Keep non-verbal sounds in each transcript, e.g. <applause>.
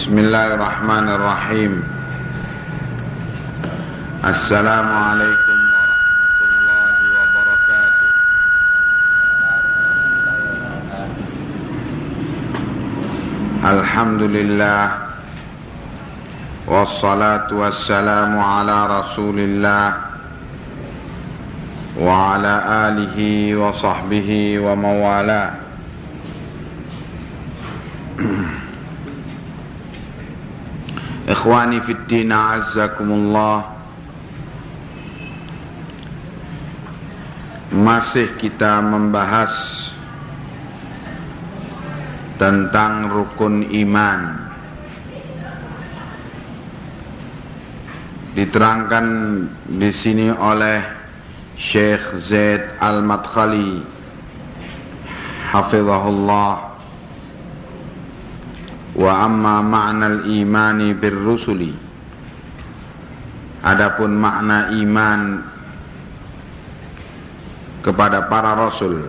بسم الله الرحمن الرحيم. السلام عليكم ورحمة الله وبركاته. الحمد لله والصلاة والسلام على رسول الله وعلى آله وصحبه وموالاه. Ikhwani fiddin azzakumullah Masih kita membahas Tentang rukun iman. Diterangkan di sini oleh Syekh Zaid Al-Madkhali Hafizahullah Amma ma'na al-imani bir-rusuli. Adapun makna iman kepada para rasul.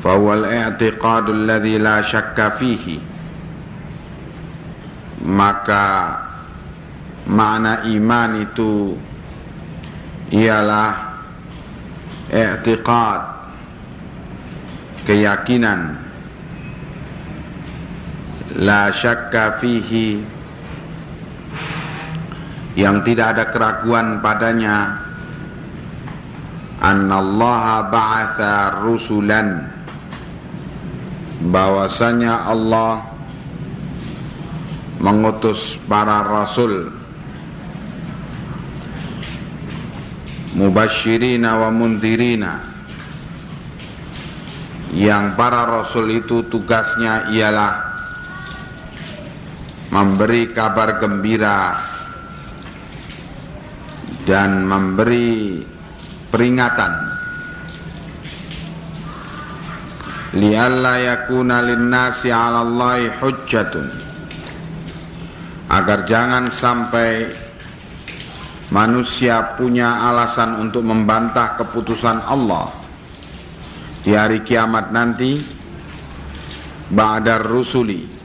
Fawal i'tiqadu alladhi la syakka fihi. Maka makna iman itu ialah i'tiqad keyakinan la syakka fihi. Yang tidak ada keraguan padanya. Annallaha ba'atha rusulan. Bahwasanya Allah mengutus para rasul. Mubashirina wa mundirina. Yang para rasul itu tugasnya ialah memberi kabar gembira dan memberi peringatan. Lialla yakuna linnasi hujjatun. Agar jangan sampai manusia punya alasan untuk membantah keputusan Allah di hari kiamat nanti ba'dar rusuli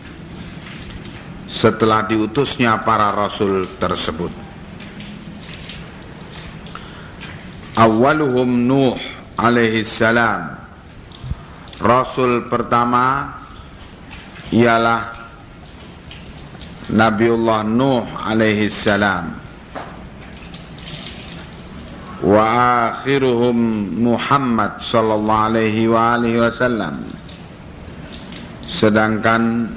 setelah diutusnya para rasul tersebut. Awaluhum Nuh alaihi salam. Rasul pertama ialah Nabiullah Nuh alaihi salam. Wa akhiruhum Muhammad sallallahu alaihi wa alihi wasallam. Sedangkan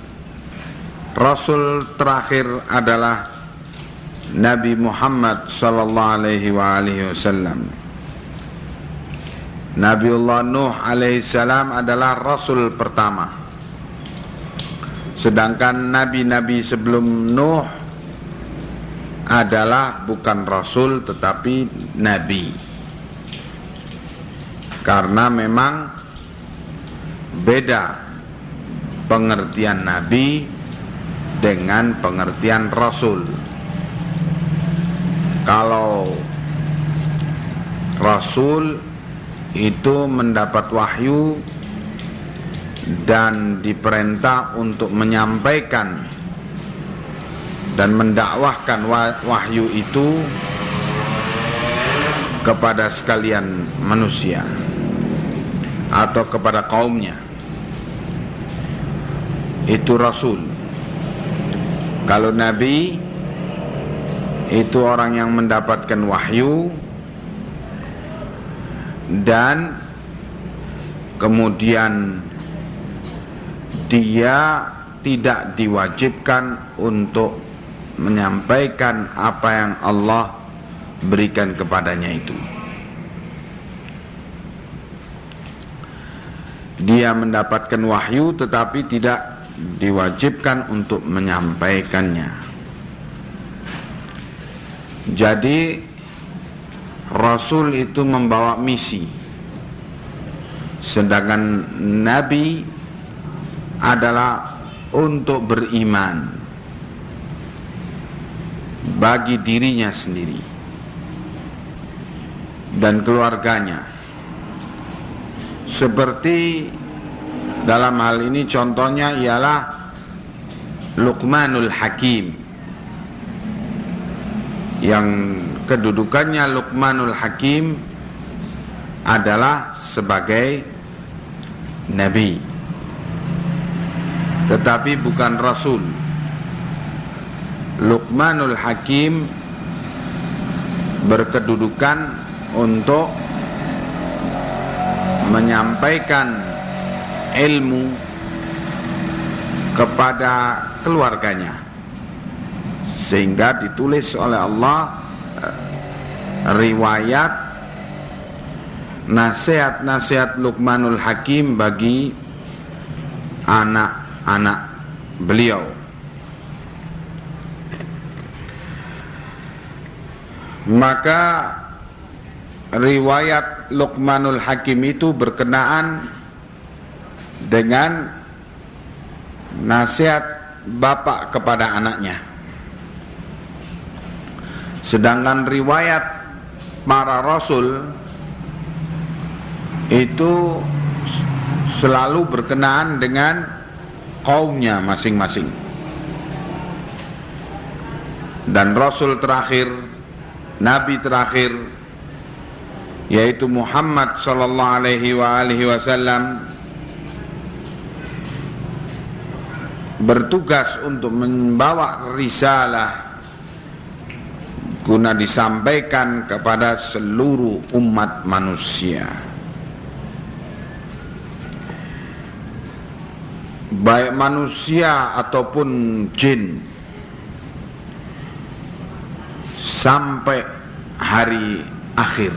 Rasul terakhir adalah Nabi Muhammad sallallahu alaihi wa alihi wasallam. Nabiullah Nuh alaihi salam adalah rasul pertama. Sedangkan nabi-nabi sebelum Nuh adalah bukan rasul tetapi nabi. Karena memang beda pengertian nabi dengan pengertian Rasul. Kalau Rasul itu mendapat wahyu dan diperintah untuk menyampaikan dan mendakwahkan wahyu itu kepada sekalian manusia atau kepada kaumnya. Itu Rasul. Kalau Nabi itu orang yang mendapatkan wahyu dan kemudian dia tidak diwajibkan untuk menyampaikan apa yang Allah berikan kepadanya itu. Dia mendapatkan wahyu tetapi tidak diwajibkan untuk menyampaikannya. Jadi Rasul itu membawa misi. Sedangkan Nabi adalah untuk beriman bagi dirinya sendiri dan keluarganya. Seperti dalam hal ini contohnya ialah Luqmanul Hakim. Yang kedudukannya Luqmanul Hakim adalah sebagai nabi. Tetapi bukan rasul. Luqmanul Hakim berkedudukan untuk menyampaikan ilmu kepada keluarganya. Sehingga ditulis oleh Allah eh, riwayat nasihat-nasihat Luqmanul Hakim bagi anak-anak beliau. Maka riwayat Luqmanul Hakim itu berkenaan dengan nasihat bapak kepada anaknya. Sedangkan riwayat para rasul itu selalu berkenaan dengan kaumnya masing-masing. Dan rasul terakhir, nabi terakhir yaitu Muhammad sallallahu alaihi wasallam bertugas untuk membawa risalah guna disampaikan kepada seluruh umat manusia. Baik manusia ataupun jin sampai hari akhir.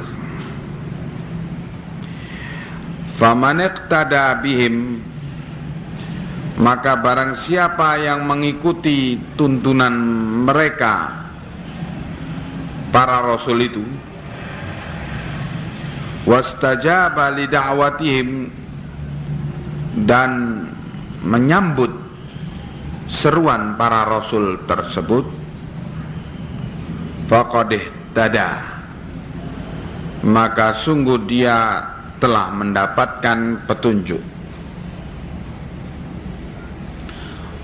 Faman iqtada maka barang siapa yang mengikuti tuntunan mereka para rasul itu wastajaba dan menyambut seruan para rasul tersebut faqad tada maka sungguh dia telah mendapatkan petunjuk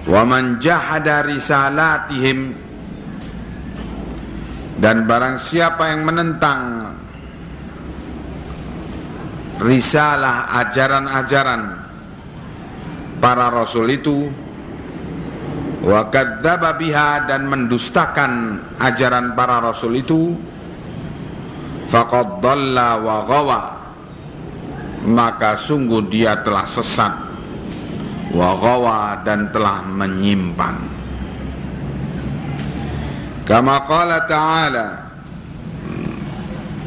wa man jahada risalatihim. Dan barang siapa yang menentang risalah ajaran-ajaran para rasul itu wa kadzdzaba biha dan mendustakan ajaran para rasul itu faqad dhalla wa ghawa maka sungguh dia telah sesat wa dan telah menyimpang kama qala ta'ala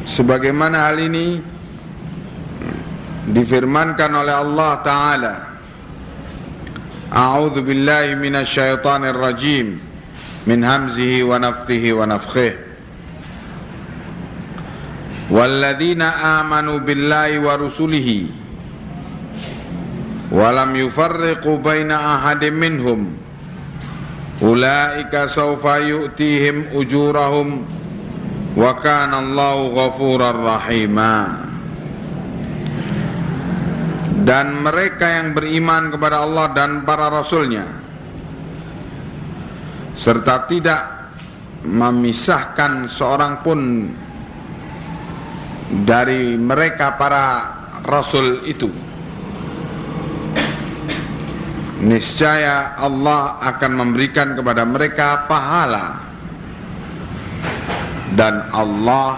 sebagaimana hal ini difirmankan oleh Allah taala A'udzu billahi minasyaitonir rajim min hamzihi wa nafthihi wa nafthihi والذين آمنوا بالله ورسله walam yufarriqu baina ahadin minhum. Ulaika sawfa yu'tihim ujurahum. Wa kana Allahu ghafurar rahima. Dan mereka yang beriman kepada Allah dan para rasulnya. Serta tidak memisahkan seorang pun dari mereka para rasul itu niscaya Allah akan memberikan kepada mereka pahala dan Allah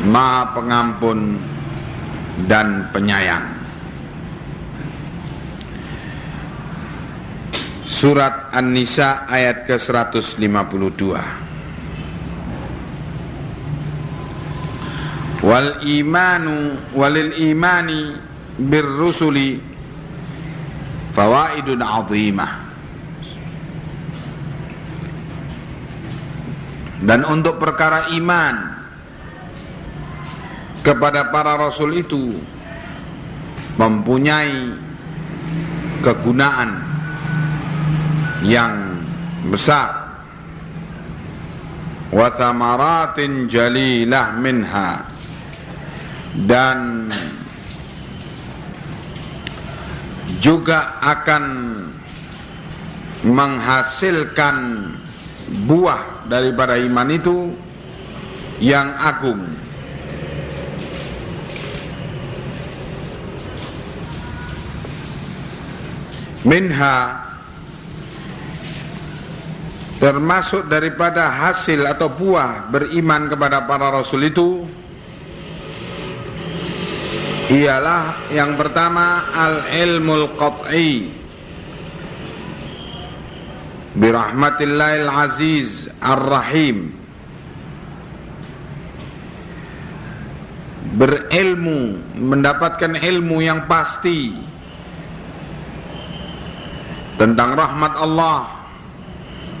Maha Pengampun dan Penyayang. Surat An-Nisa ayat ke-152. Wal imanu walil imani birrusuli fawaidun azimah. Dan untuk perkara iman kepada para rasul itu mempunyai kegunaan yang besar. Wa thamaratin jalilah minha. Dan juga akan menghasilkan buah daripada iman itu yang agung. Minha termasuk daripada hasil atau buah beriman kepada para rasul itu ialah yang pertama al ilmul qat'i. Birahmatillahil aziz ar-rahim. Berilmu mendapatkan ilmu yang pasti. Tentang rahmat Allah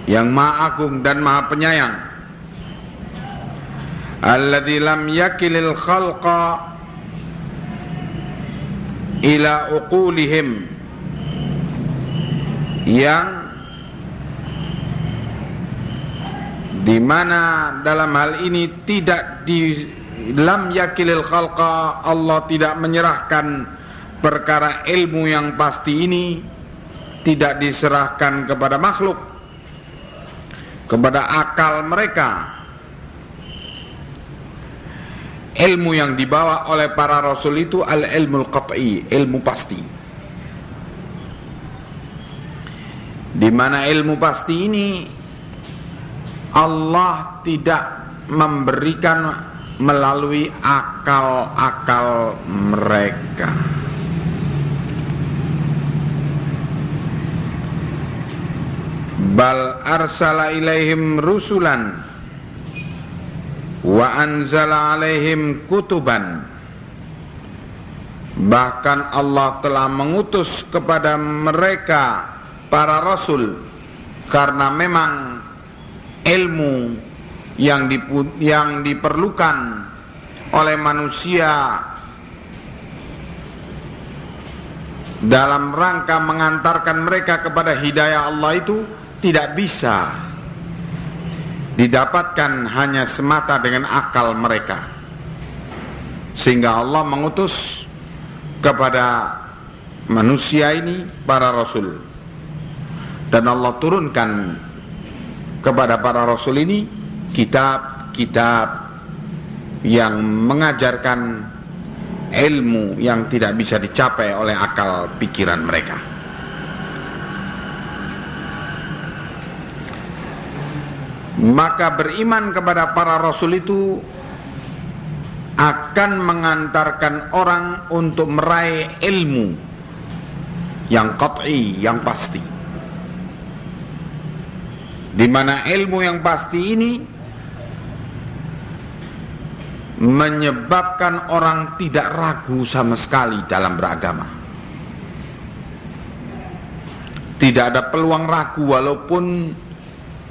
yang maha agung dan maha penyayang. Alladzi lam yakilil khalqa ila uqulihim. Yang di mana dalam hal ini tidak di lam yakilil khalqa Allah tidak menyerahkan perkara ilmu yang pasti ini tidak diserahkan kepada makhluk kepada akal mereka ilmu yang dibawa oleh para rasul itu al ilmu qat'i ilmu pasti di mana ilmu pasti ini Allah tidak memberikan melalui akal-akal mereka. bal arsala ilaihim rusulan wa anzala alaihim kutuban. Bahkan Allah telah mengutus kepada mereka para rasul karena memang ilmu yang dipu, yang diperlukan oleh manusia dalam rangka mengantarkan mereka kepada hidayah Allah itu tidak bisa didapatkan hanya semata dengan akal mereka sehingga Allah mengutus kepada manusia ini para rasul dan Allah turunkan kepada para rasul ini kitab-kitab yang mengajarkan ilmu yang tidak bisa dicapai oleh akal pikiran mereka. Maka beriman kepada para rasul itu akan mengantarkan orang untuk meraih ilmu yang qat'i, yang pasti. Di mana ilmu yang pasti ini menyebabkan orang tidak ragu sama sekali dalam beragama. Tidak ada peluang ragu walaupun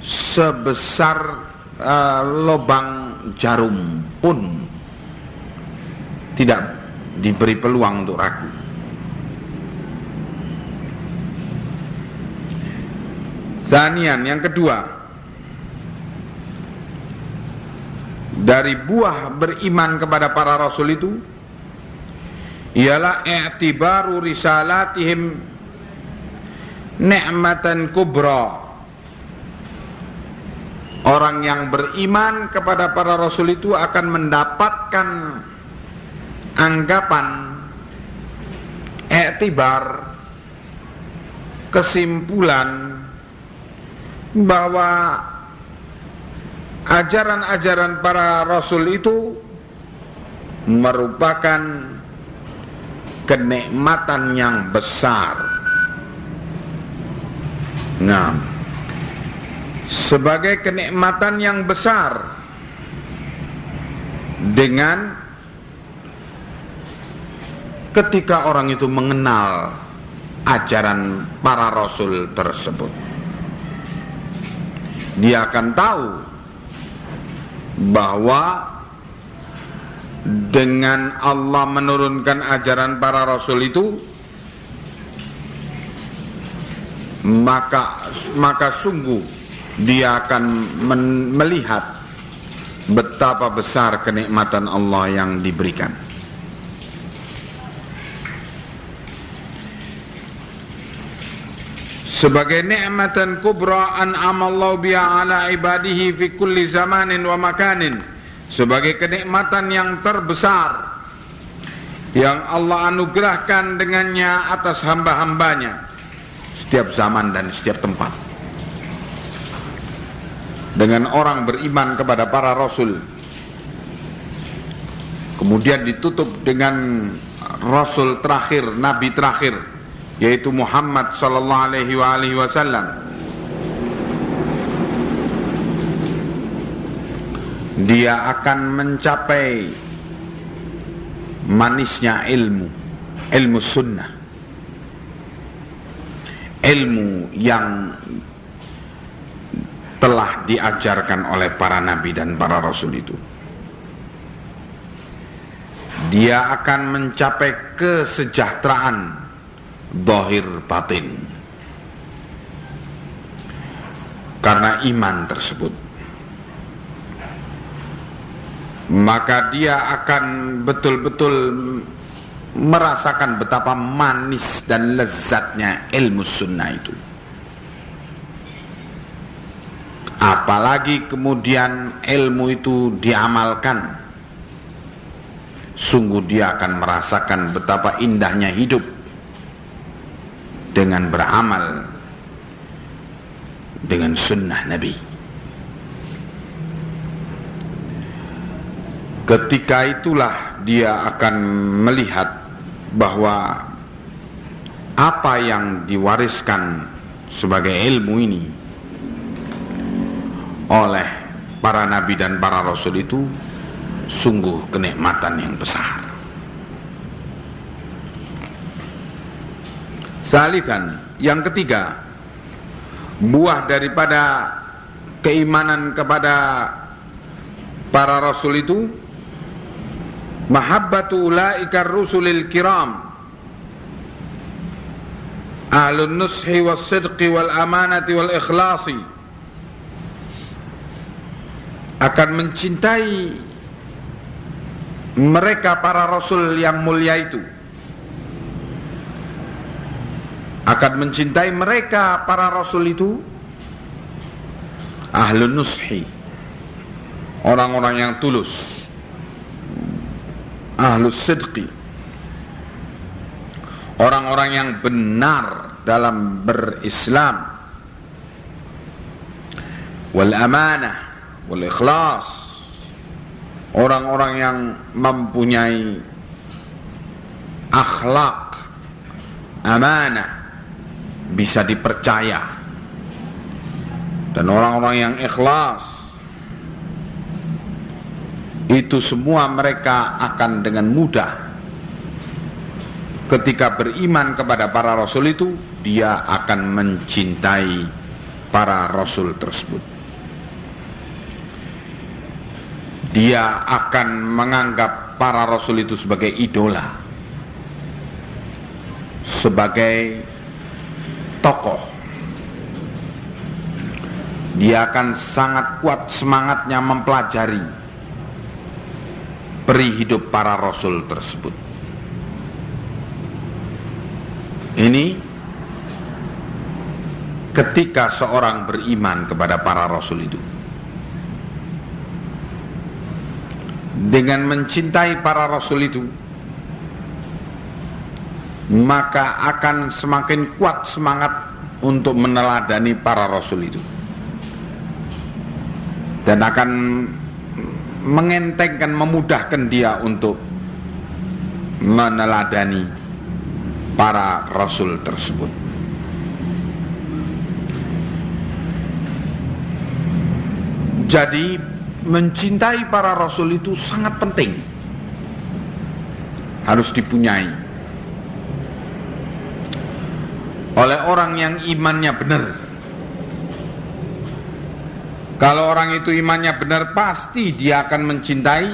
sebesar uh, lubang jarum pun tidak diberi peluang untuk ragu. Zanian yang kedua dari buah beriman kepada para rasul itu ialah i'tibaru risalatihim ni'matan kubra Orang yang beriman kepada para rasul itu akan mendapatkan anggapan etibar kesimpulan bahwa ajaran-ajaran para rasul itu merupakan kenikmatan yang besar. Nah, sebagai kenikmatan yang besar dengan ketika orang itu mengenal ajaran para rasul tersebut. Dia akan tahu bahwa dengan Allah menurunkan ajaran para rasul itu maka maka sungguh dia akan melihat betapa besar kenikmatan Allah yang diberikan. sebagai nikmatan kubra an'amallahu biha ala ibadihi fi kulli zamanin wa makanin. Sebagai kenikmatan yang terbesar yang Allah anugerahkan dengannya atas hamba-hambanya. Setiap zaman dan setiap tempat dengan orang beriman kepada para rasul. Kemudian ditutup dengan rasul terakhir nabi terakhir yaitu Muhammad sallallahu alaihi wasallam. Dia akan mencapai manisnya ilmu ilmu sunnah. Ilmu yang telah diajarkan oleh para nabi dan para rasul itu. Dia akan mencapai kesejahteraan Dohir batin. Karena iman tersebut. Maka dia akan betul-betul Merasakan betapa manis dan lezatnya ilmu sunnah itu Apalagi kemudian ilmu itu diamalkan Sungguh dia akan merasakan betapa indahnya hidup dengan beramal dengan sunnah Nabi. Ketika itulah dia akan melihat bahwa apa yang diwariskan sebagai ilmu ini oleh para nabi dan para rasul itu sungguh kenikmatan yang besar. Salisan, yang ketiga, buah daripada keimanan kepada para rasul itu mahabbatu ulaika rusulil kiram ahlun nushi was sidqi wal amanati wal ikhlasi akan mencintai mereka para rasul yang mulia itu. Akan mencintai mereka para rasul itu. Ahlun nushi. Orang-orang yang tulus. Ahlus sidqi. Orang-orang yang benar dalam berislam. Wal amanah wal ikhlas. Orang-orang yang mempunyai akhlak amanah bisa dipercaya. Dan orang-orang yang ikhlas itu semua mereka akan dengan mudah. Ketika beriman kepada para rasul itu dia akan mencintai para rasul tersebut dia akan menganggap para rasul itu sebagai idola sebagai tokoh. Dia akan sangat kuat semangatnya mempelajari peri hidup para rasul tersebut. Ini ketika seorang beriman kepada para rasul itu dengan mencintai para rasul itu maka akan semakin kuat semangat untuk meneladani para rasul itu. Dan akan mengentengkan memudahkan dia untuk meneladani para rasul tersebut. Jadi mencintai para rasul itu sangat penting harus dipunyai oleh orang yang imannya benar. Kalau orang itu imannya benar pasti dia akan mencintai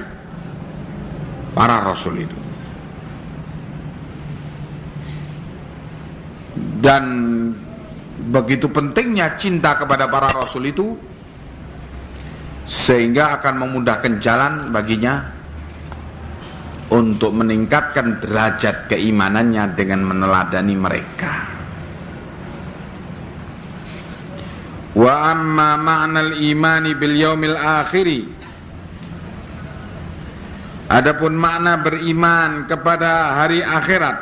para rasul itu. Dan begitu pentingnya cinta kepada para rasul itu sehingga akan memudahkan jalan baginya untuk meningkatkan derajat keimanannya dengan meneladani mereka. Wa amma ma'na al-imani bil yaumil akhiri Adapun makna beriman kepada hari akhirat.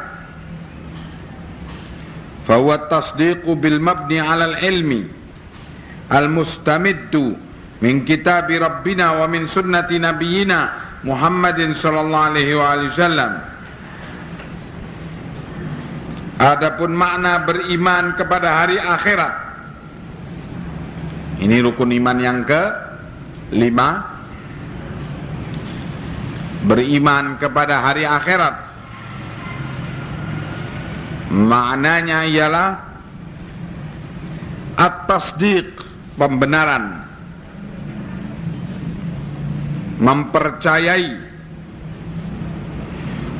Fahuwa tasdiqu bil mabni ala al-ilmi Al-mustamiddu min kitabi Rabbina wa min sunnati nabiyina Muhammadin sallallahu alaihi wa sallam Adapun makna beriman kepada hari akhirat. Ini rukun iman yang ke lima Beriman kepada hari akhirat. Maknanya ialah At-tasdiq Pembenaran Mempercayai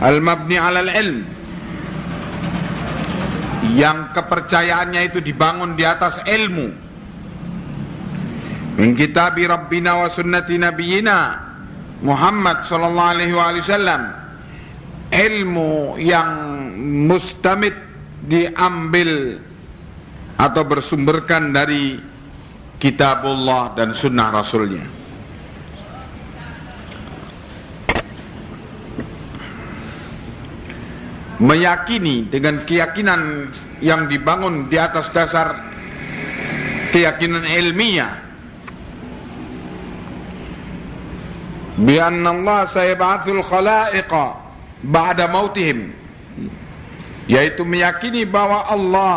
Al-mabni alal ilm. Yang kepercayaannya itu dibangun di atas ilmu. Min kitabi Rabbina wa sunnati nabiyina Muhammad sallallahu alaihi wasallam. Ilmu yang mustamid diambil atau bersumberkan dari kitabullah dan sunnah rasulnya meyakini dengan keyakinan yang dibangun di atas dasar keyakinan ilmiah. Bi anna Allah sayab'atsul khalaiqa ba'da mautihim. Yaitu meyakini bahwa Allah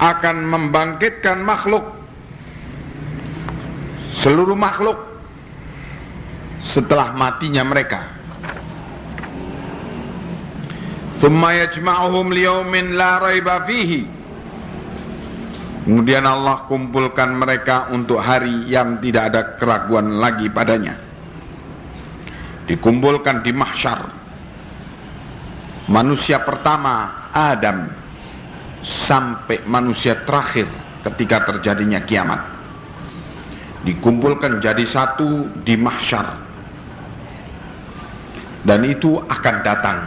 akan membangkitkan makhluk seluruh makhluk setelah matinya mereka thumma yajma'uhum liyaumin la raiba fihi. Kemudian Allah kumpulkan mereka untuk hari yang tidak ada keraguan lagi padanya. Dikumpulkan di mahsyar. Manusia pertama Adam sampai manusia terakhir ketika terjadinya kiamat. Dikumpulkan jadi satu di mahsyar. Dan itu akan datang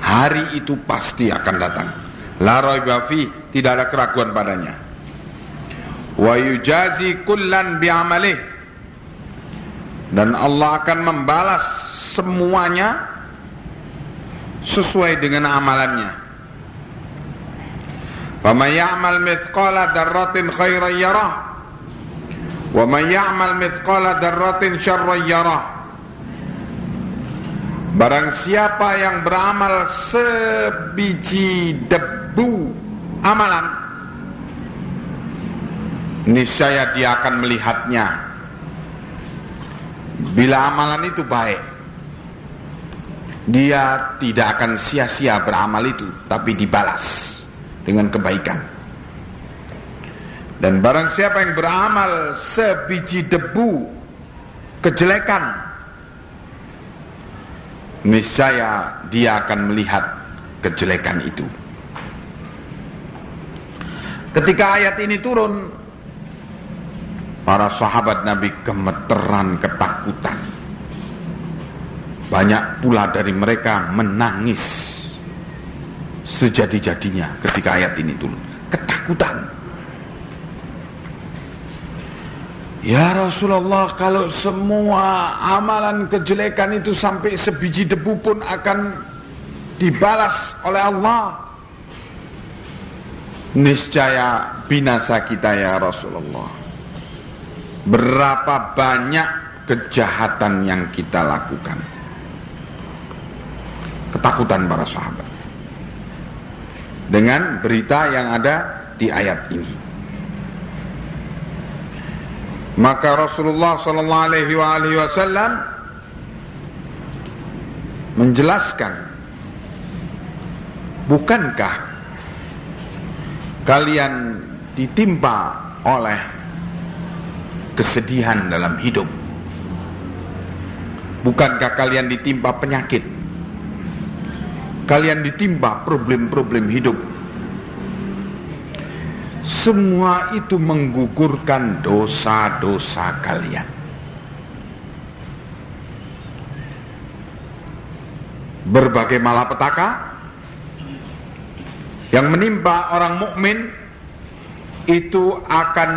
hari itu pasti akan datang la raiba tidak ada keraguan padanya wa yujazi kullan bi'amalih dan Allah akan membalas semuanya sesuai dengan amalannya. Faman ya'mal mithqala darratin khairan yarah wa man ya'mal mithqala darratin syarran yarah. Barang siapa yang beramal sebiji debu amalan niscaya dia akan melihatnya. Bila amalan itu baik Dia tidak akan sia-sia beramal itu Tapi dibalas Dengan kebaikan. Dan barang siapa yang beramal Sebiji debu Kejelekan Niscaya dia akan melihat Kejelekan itu Ketika ayat ini turun Para sahabat Nabi gemeteran ketakutan. Banyak pula dari mereka menangis sejadi-jadinya ketika ayat ini turun. Ketakutan. Ya Rasulullah kalau semua amalan kejelekan itu sampai sebiji debu pun akan dibalas oleh Allah. Niscaya binasa kita ya Rasulullah. Berapa banyak kejahatan yang kita lakukan Ketakutan para sahabat Dengan berita yang ada di ayat ini Maka Rasulullah Sallallahu Alaihi Wasallam menjelaskan, bukankah kalian ditimpa oleh kesedihan dalam hidup? Bukankah kalian ditimpa penyakit? Kalian ditimpa problem-problem hidup. Semua itu menggugurkan dosa-dosa kalian. Berbagai malapetaka yang menimpa orang mukmin itu akan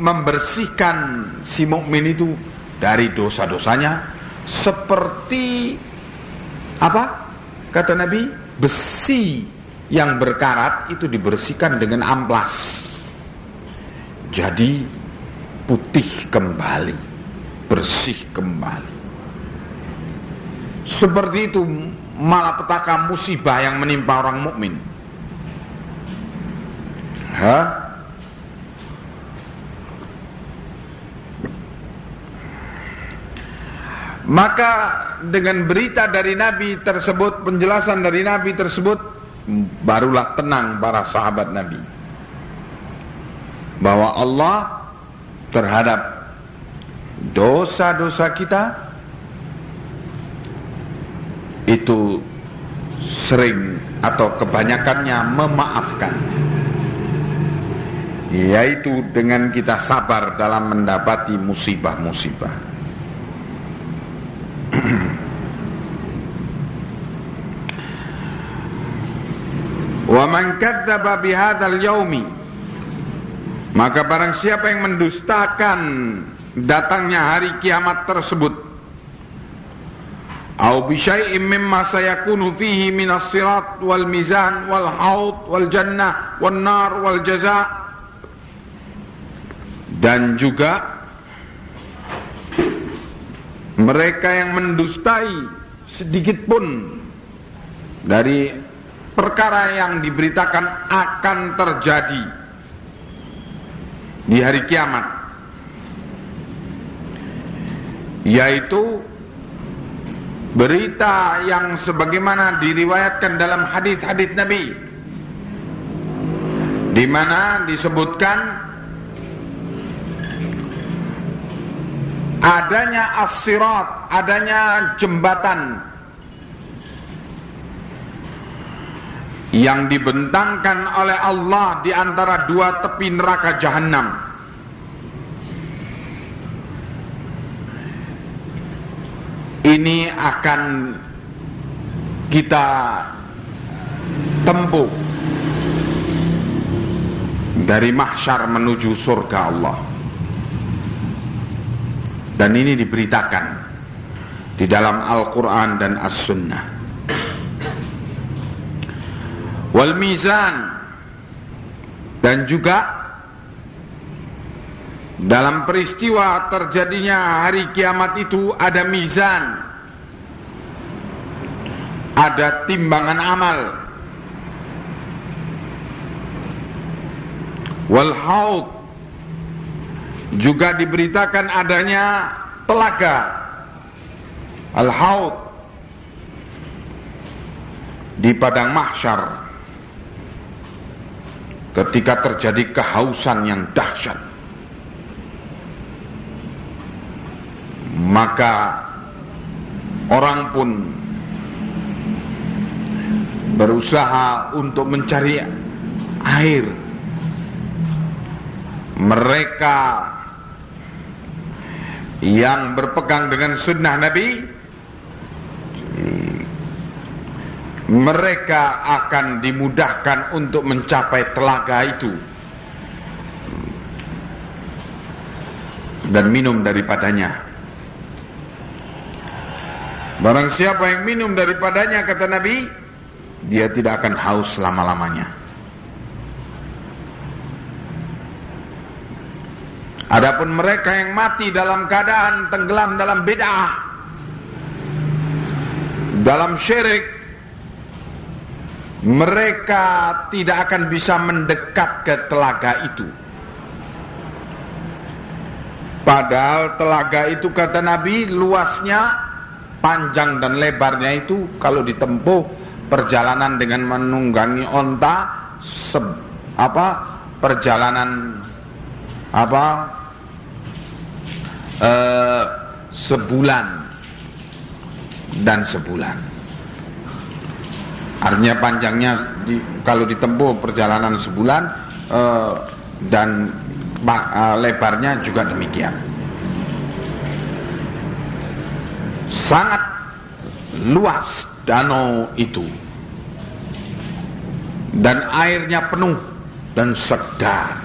membersihkan si mukmin itu dari dosa-dosanya seperti apa? Kata Nabi, besi yang berkarat itu dibersihkan dengan amplas. Jadi putih kembali, bersih kembali. Seperti itu malapetaka musibah yang menimpa orang mukmin. Hah? Maka dengan berita dari Nabi tersebut, penjelasan dari Nabi tersebut, barulah tenang para sahabat Nabi. Bahwa Allah terhadap dosa-dosa kita itu sering atau kebanyakannya memaafkan yaitu dengan kita sabar dalam mendapati musibah-musibah Wa man kadzdzaba bihadzal yaumi. Maka barang siapa yang mendustakan datangnya hari kiamat tersebut. Au bi syai'in mimma sayakunu fihi minas sirat wal mizan wal haud wal jannah wan nar wal jaza. Dan juga mereka yang mendustai sedikit pun dari perkara yang diberitakan akan terjadi di hari kiamat yaitu berita yang sebagaimana diriwayatkan dalam hadis-hadis Nabi di mana disebutkan adanya as adanya jembatan yang dibentangkan oleh Allah di antara dua tepi neraka jahanam. Ini akan kita tempuh dari mahsyar menuju surga Allah. Dan ini diberitakan di dalam Al-Quran dan As-Sunnah. Wal mizan. Dan juga dalam peristiwa terjadinya hari kiamat itu ada mizan. Ada timbangan amal. Wal haud. Juga diberitakan adanya telaga. Al haud. Di padang mahsyar ketika terjadi kehausan yang dahsyat. Maka orang pun berusaha untuk mencari air. Mereka yang berpegang dengan sunnah Nabi mereka akan dimudahkan untuk mencapai telaga itu. Dan minum daripadanya. Barang siapa yang minum daripadanya kata Nabi dia tidak akan haus lama-lamanya. Adapun mereka yang mati dalam keadaan tenggelam dalam bid'ah, dalam syirik, mereka tidak akan bisa mendekat ke telaga itu. Padahal telaga itu kata Nabi luasnya, panjang dan lebarnya itu kalau ditempuh perjalanan dengan menunggangi onta, se, apa perjalanan apa uh, sebulan dan sebulan. Artinya panjangnya di, kalau ditempuh perjalanan sebulan uh, dan uh, lebarnya juga demikian. Sangat luas danau itu dan airnya penuh dan segar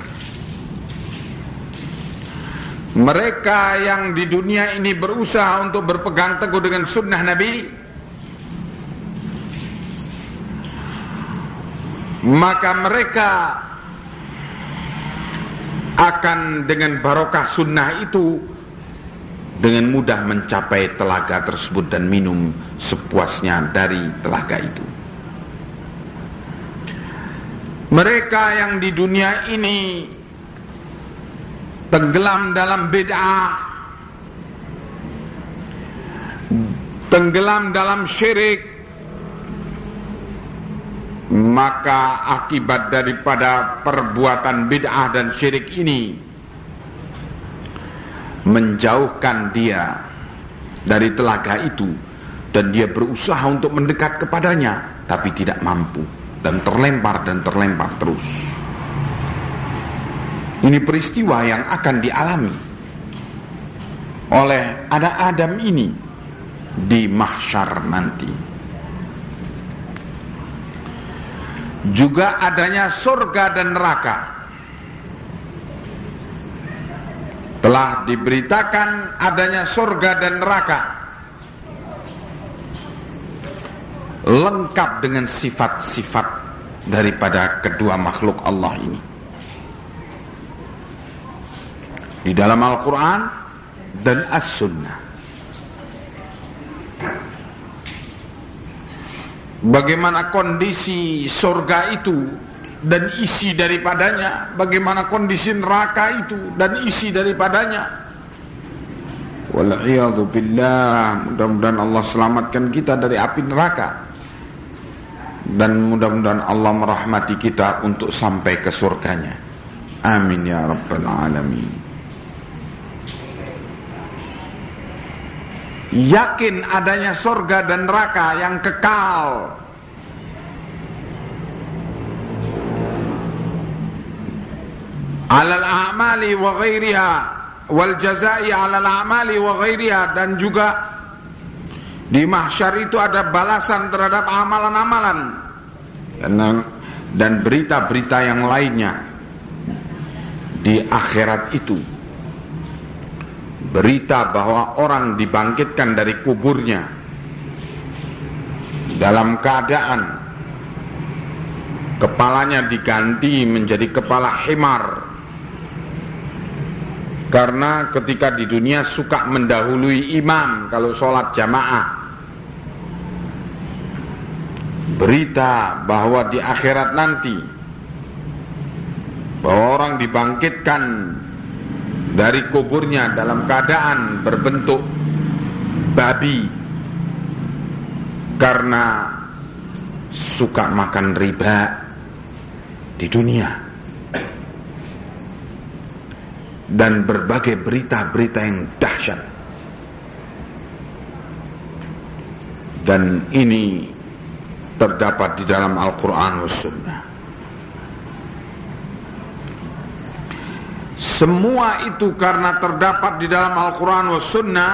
mereka yang di dunia ini berusaha untuk berpegang teguh dengan sunnah Nabi maka mereka akan dengan barokah sunnah itu dengan mudah mencapai telaga tersebut dan minum sepuasnya dari telaga itu. Mereka yang di dunia ini tenggelam dalam bid'ah, tenggelam dalam syirik, maka akibat daripada perbuatan bid'ah dan syirik ini menjauhkan dia dari telaga itu. Dan dia berusaha untuk mendekat kepadanya tapi tidak mampu. Dan terlempar dan terlempar terus. Ini peristiwa yang akan dialami oleh anak Adam ini di mahsyar nanti juga adanya surga dan neraka. Telah diberitakan adanya surga dan neraka. Lengkap dengan sifat-sifat daripada kedua makhluk Allah ini. Di dalam Al-Quran dan As-Sunnah. Bagaimana kondisi surga itu dan isi daripadanya, bagaimana kondisi neraka itu dan isi daripadanya. Wal'iyadu billah, mudah-mudahan Allah selamatkan kita dari api neraka. Dan mudah-mudahan Allah merahmati kita untuk sampai ke surganya. Amin ya rabbal alamin. Yakin adanya surga dan neraka yang kekal. Alal a'mali wa ghairiha wal jazai alal a'mali wa ghairiha dan juga di mahsyar itu ada balasan terhadap amalan-amalan dan berita-berita yang lainnya di akhirat itu berita bahwa orang dibangkitkan dari kuburnya dalam keadaan kepalanya diganti menjadi kepala himar. Karena ketika di dunia suka mendahului imam kalau sholat jamaah. Berita bahwa di akhirat nanti bahwa orang dibangkitkan dari kuburnya dalam keadaan berbentuk babi karena suka makan riba di dunia. Dan berbagai berita-berita yang dahsyat. Dan ini terdapat di dalam Al-Quran Sunnah Semua itu karena terdapat di dalam Al-Quran wa Sunnah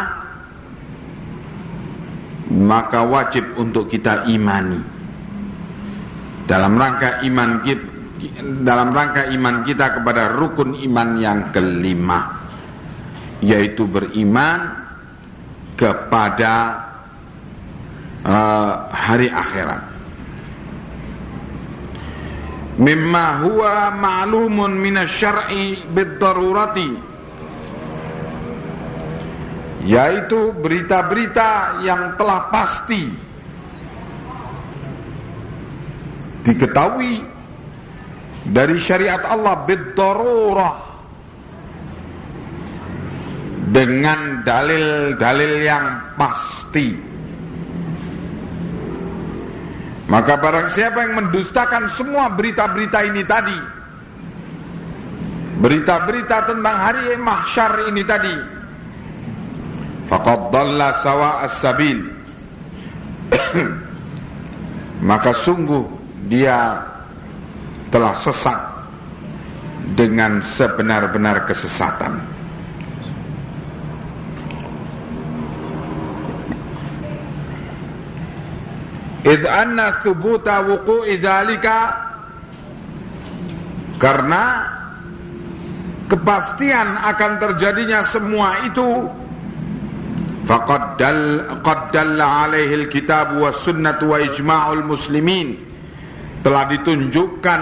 Maka wajib untuk kita imani. Dalam rangka iman kita dalam rangka iman kita kepada rukun iman yang kelima yaitu beriman kepada uh, hari akhirat mimma huwa ma'lumun minasyar'i bid-darurati. Yaitu berita-berita yang telah pasti. Diketahui dari syariat Allah bid-darurah. Dengan dalil-dalil yang pasti maka barang siapa yang mendustakan semua berita-berita ini tadi Berita-berita tentang hari mahsyar ini tadi Faqad dalla sawa as-sabil <coughs> Maka sungguh dia telah sesat dengan sebenar-benar kesesatan. Id anna thubuta wuqu'i dzalika karena kepastian akan terjadinya semua itu faqad dal alaihi alkitab was sunnah wa ijma'ul muslimin telah ditunjukkan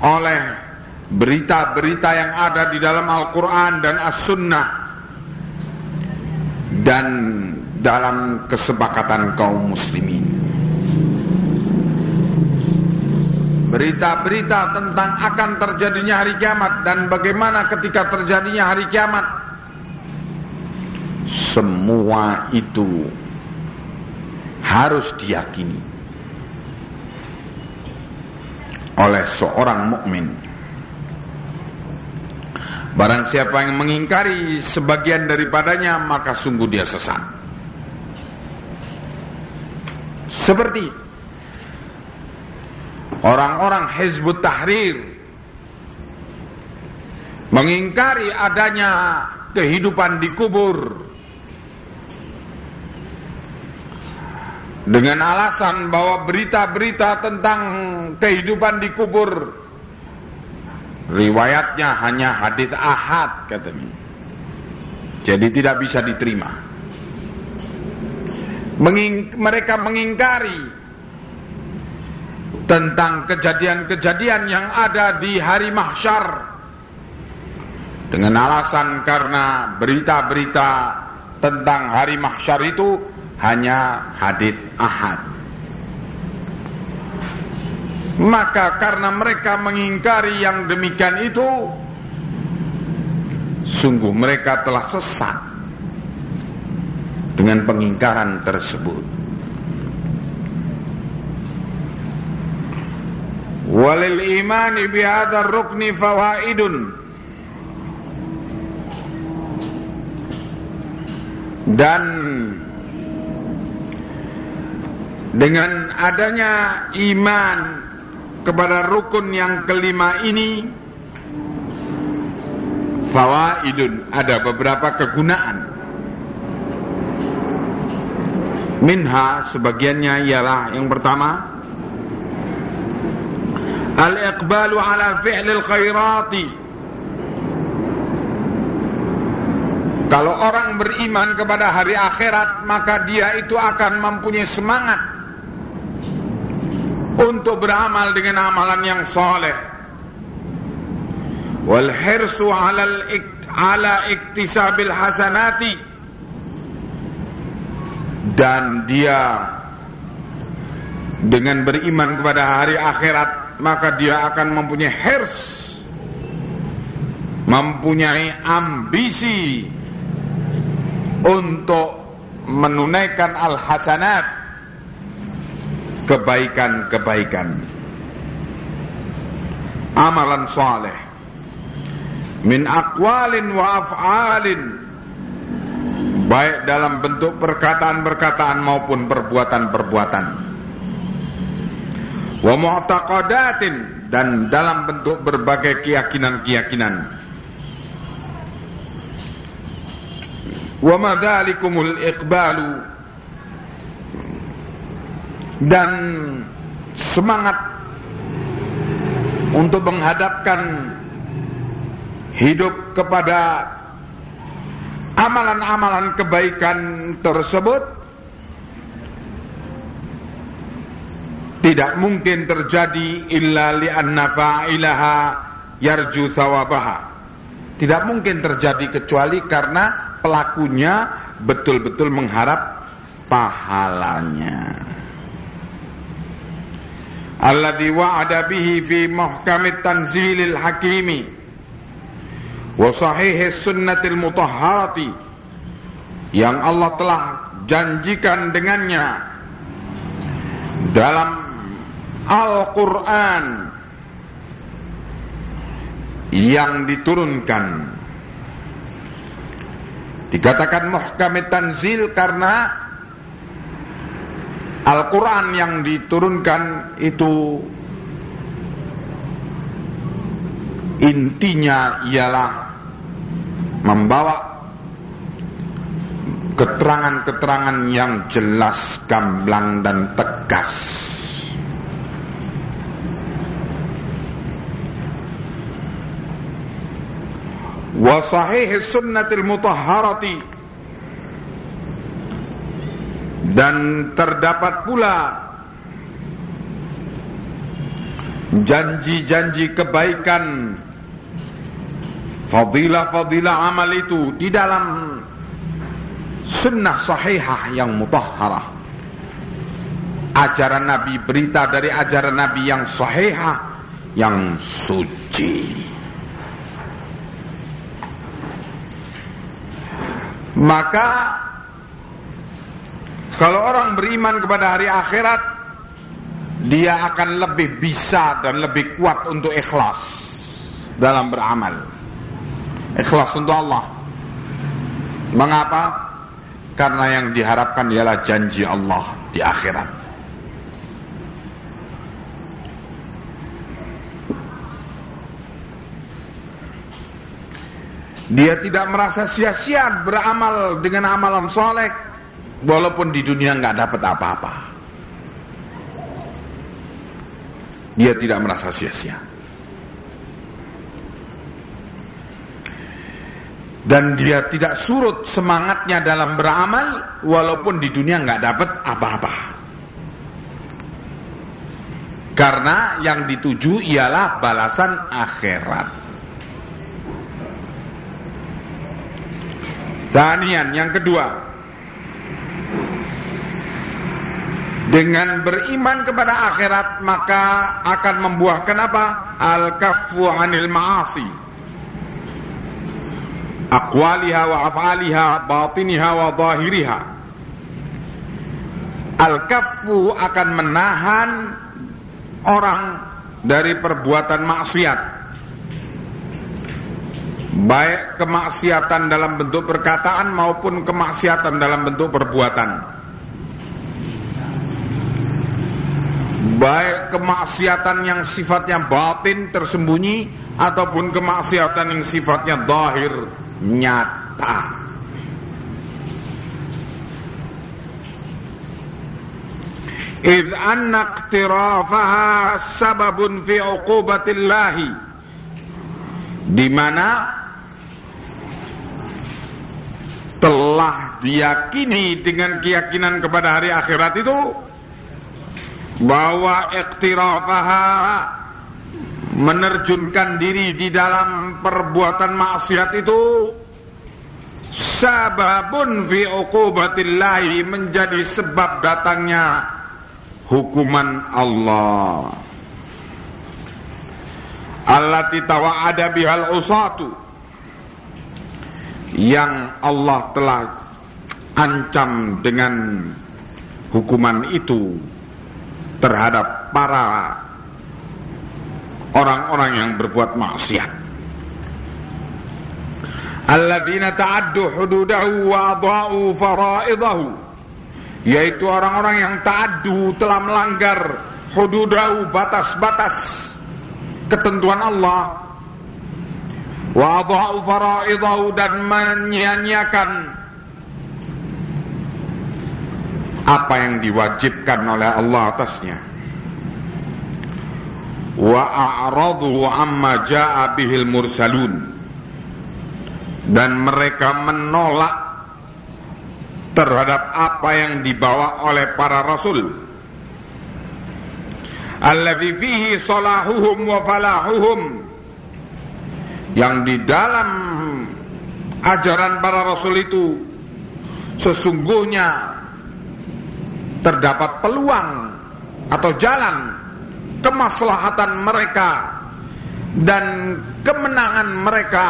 oleh berita-berita yang ada di dalam Al-Qur'an dan As-Sunnah. Dan dalam kesepakatan kaum muslimin berita-berita tentang akan terjadinya hari kiamat dan bagaimana ketika terjadinya hari kiamat semua itu harus diyakini oleh seorang mukmin. Barang siapa yang mengingkari sebagian daripadanya maka sungguh dia sesat. Seperti orang-orang Hizbut Tahrir mengingkari adanya kehidupan di kubur dengan alasan bahwa berita-berita tentang kehidupan di kubur riwayatnya hanya hadis ahad katanya. Jadi tidak bisa diterima. Menging, mereka mengingkari tentang kejadian-kejadian yang ada di hari mahsyar dengan alasan karena berita-berita tentang hari mahsyar itu hanya hadis ahad. Maka karena mereka mengingkari yang demikian itu Sungguh mereka telah sesat Dengan pengingkaran tersebut. Walil imani bihadar rukni fawaidun. Dan dengan adanya iman kepada rukun yang kelima ini fawaidun ada beberapa kegunaan minha sebagiannya ialah yang pertama. Al-iqbalu ala fi'lil khairati. Kalau orang beriman kepada hari akhirat maka dia itu akan mempunyai semangat untuk beramal dengan amalan yang soleh. Wal hirsu ala iktisabil hasanati dan dia dengan beriman kepada hari akhirat maka dia akan mempunyai hirs mempunyai ambisi untuk menunaikan al-hasanat kebaikan-kebaikan. Amalan saleh. Min aqwalin wa af'alin baik dalam bentuk perkataan-perkataan maupun perbuatan-perbuatan. Wa mu'taqadatin dan dalam bentuk berbagai keyakinan-keyakinan. Wa madalikumul iqbalu. Dan semangat untuk menghadapkan hidup kepada amalan-amalan kebaikan tersebut tidak mungkin terjadi illa li'anna fa'ilaha yarju thawabaha. Tidak mungkin terjadi kecuali karena pelakunya betul-betul mengharap pahalanya. Alladhi wa'ada bihi fi muhkamit tanzilil hakimi wa sahihis sunnatil mutahharati. Yang Allah telah janjikan dengannya dalam Al-Quran yang diturunkan. Dikatakan muhkamit tanzil karena Al-Quran yang diturunkan itu intinya ialah membawa keterangan-keterangan yang jelas, gamblang dan tegas. wa sahih sunnatil mutahharati dan terdapat pula janji-janji kebaikan fadilah-fadilah amal itu di dalam sunnah sahihah yang mutahharah ajaran Nabi berita dari ajaran Nabi yang sahihah yang suci Maka kalau orang beriman kepada hari akhirat dia akan lebih bisa dan lebih kuat untuk ikhlas dalam beramal. Ikhlas untuk Allah. Mengapa? Karena yang diharapkan ialah janji Allah di akhirat. Dia tidak merasa sia-sia beramal dengan amalan soleh Walaupun di dunia nggak dapat apa-apa Dia tidak merasa sia-sia Dan dia tidak surut semangatnya dalam beramal Walaupun di dunia nggak dapat apa-apa. Karena yang dituju ialah balasan akhirat. Tanian yang kedua. Dengan beriman kepada akhirat Maka akan membuahkan apa? Al-kafu anil ma'asi Aqwaliha wa af'aliha Batiniha wa zahiriha. Al-kafu akan menahan Orang dari perbuatan maksiat. Baik kemaksiatan dalam bentuk perkataan maupun kemaksiatan dalam bentuk perbuatan. Baik kemaksiatan yang sifatnya batin tersembunyi ataupun kemaksiatan yang sifatnya zahir nyata إذ أن اقترافها سبب في عقوبة الله di mana telah diyakini dengan keyakinan kepada hari akhirat itu bahwa iktirafaha menerjunkan diri di dalam perbuatan maksiat itu sababun fi uqubatillahi menjadi sebab datangnya hukuman Allah. Allati tawa'ada bihal usatu yang Allah telah ancam dengan hukuman itu terhadap para orang-orang yang berbuat maksiat. Alladzina ta'addu hududahu wa adha'u fara'idahu. Yaitu orang-orang yang ta'addu telah melanggar hududahu batas-batas ketentuan Allah. Wa adha'u fara'idahu dan menyia-nyiakan apa yang diwajibkan oleh Allah atasnya wa a'radu amma ja'a bihil mursalun. Dan mereka menolak terhadap apa yang dibawa oleh para rasul. Alladzi fihi salahuhum wa falahuhum. Yang di dalam ajaran para rasul itu sesungguhnya terdapat peluang atau jalan kemaslahatan mereka dan kemenangan mereka.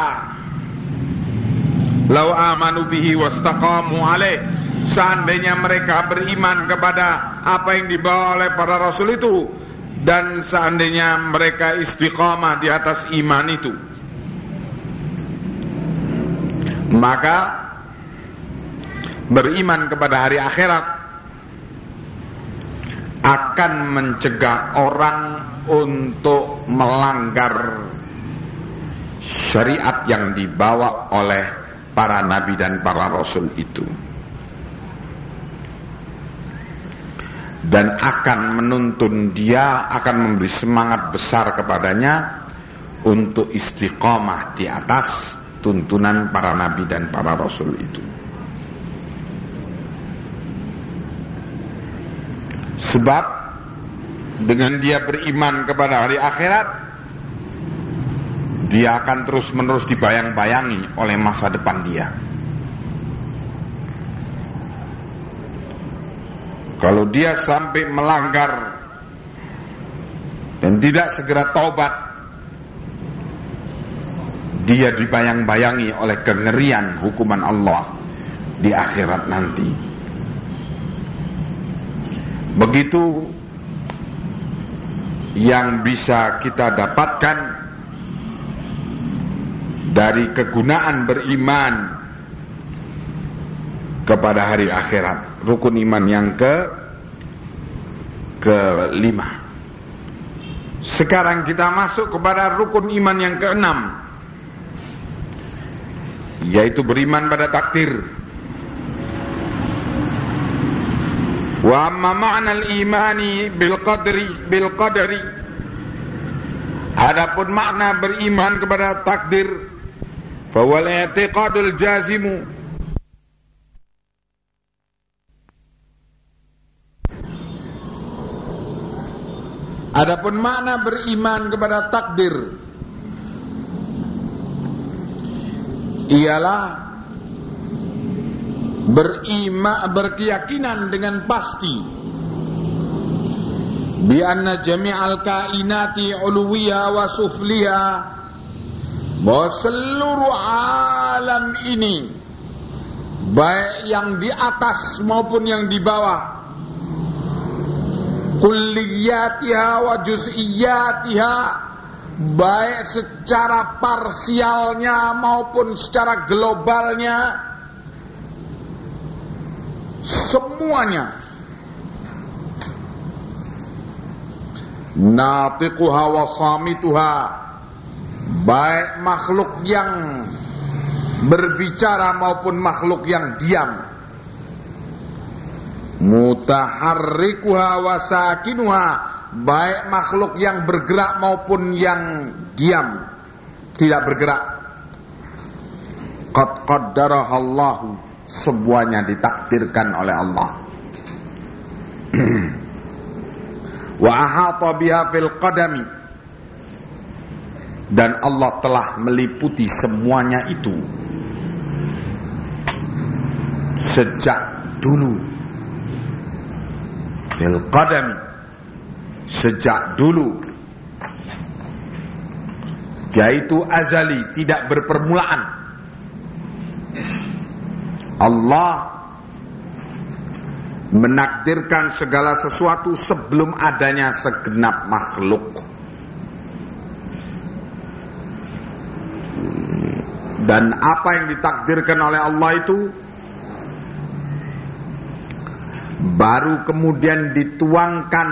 Lau amanu bihi wastaqamu alaih. Seandainya mereka beriman kepada apa yang dibawa oleh para rasul itu dan seandainya mereka istiqamah di atas iman itu maka beriman kepada hari akhirat akan mencegah orang untuk melanggar syariat yang dibawa oleh para nabi dan para rasul itu dan akan menuntun dia akan memberi semangat besar kepadanya untuk istiqomah di atas tuntunan para nabi dan para rasul itu. Sebab dengan dia beriman kepada hari akhirat, dia akan terus-menerus dibayang-bayangi oleh masa depan dia. Kalau dia sampai melanggar dan tidak segera taubat, dia dibayang-bayangi oleh kengerian hukuman Allah di akhirat nanti. Begitu yang bisa kita dapatkan dari kegunaan beriman kepada hari akhirat. Rukun iman yang ke kelima. Sekarang kita masuk kepada rukun iman yang keenam yaitu beriman pada takdir amma ma'na al-imani bil qadri adapun makna beriman kepada takdir fa wal i'tiqadul jazimu. Adapun makna beriman kepada takdir ialah berima berkeyakinan dengan pasti. Bi anna jami'al kainati uluwiya wa sufliya bahwa seluruh alam ini baik yang di atas maupun yang di bawah kulliyatiha wa juz'iyatiha baik secara parsialnya maupun secara globalnya semuanya. Natiquha wa samituha. Baik makhluk yang berbicara maupun makhluk yang diam. Mutaharrikuha wa sakinuha. Baik makhluk yang bergerak maupun yang diam. Tidak bergerak. Qad qaddarahallahu semuanya ditakdirkan oleh Allah. <clears throat> Wa ahata biha fil qadami. Dan Allah telah meliputi semuanya itu. Sejak dulu. Fil qadami. Sejak dulu. Yaitu azali tidak berpermulaan Allah menakdirkan segala sesuatu sebelum adanya segenap makhluk. Dan apa yang ditakdirkan oleh Allah itu baru kemudian dituangkan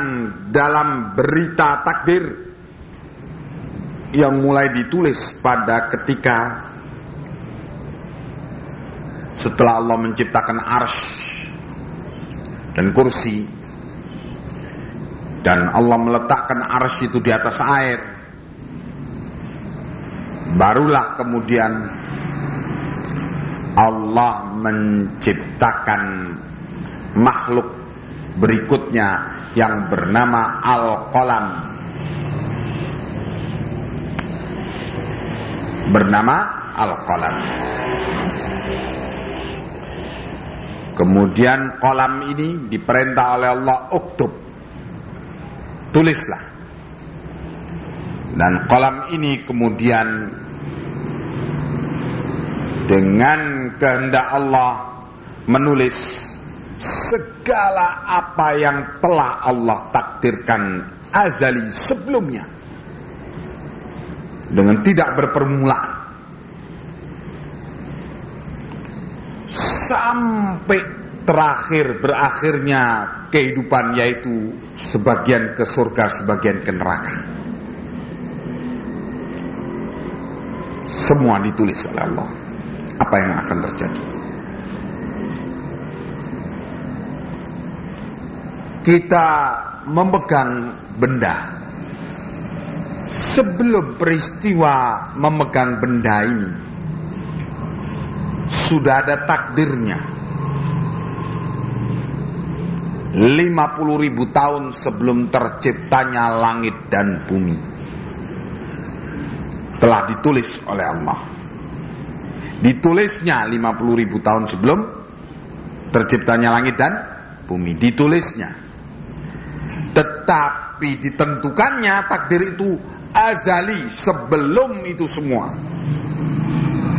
dalam berita takdir yang mulai ditulis pada ketika setelah Allah menciptakan arsh dan kursi dan Allah meletakkan arsh itu di atas air barulah kemudian Allah menciptakan makhluk berikutnya yang bernama Al-Qalam. Bernama Al-Qalam kemudian kolam ini diperintah oleh Allah uktub. Tulislah. Dan kolam ini kemudian dengan kehendak Allah menulis segala apa yang telah Allah takdirkan azali sebelumnya dengan tidak berpermulaan sampai terakhir berakhirnya kehidupan yaitu sebagian ke surga sebagian ke neraka. Semua ditulis oleh Allah. Apa yang akan terjadi? Kita memegang benda. Sebelum peristiwa memegang benda ini sudah ada takdirnya. 50 ribu tahun sebelum terciptanya langit dan bumi telah ditulis oleh Allah. Ditulisnya 50 ribu tahun sebelum terciptanya langit dan bumi. Ditulisnya. Tetapi ditentukannya takdir itu azali sebelum itu semua.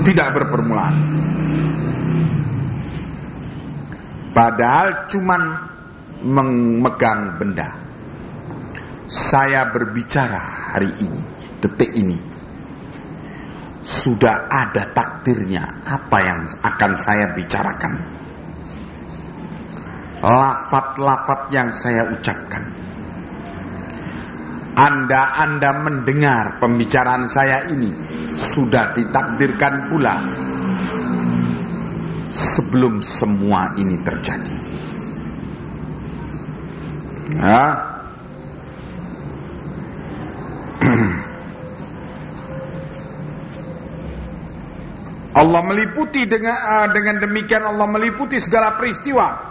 Tidak berpermulaan padahal cuman memegang benda. Saya berbicara hari ini detik ini. Sudah ada takdirnya apa yang akan saya bicarakan. Lafat-lafat yang saya ucapkan. Anda-anda mendengar pembicaraan saya ini. Sudah ditakdirkan pula sebelum semua ini terjadi. Ya. <clears throat> Allah meliputi dengan uh, dengan demikian Allah meliputi segala peristiwa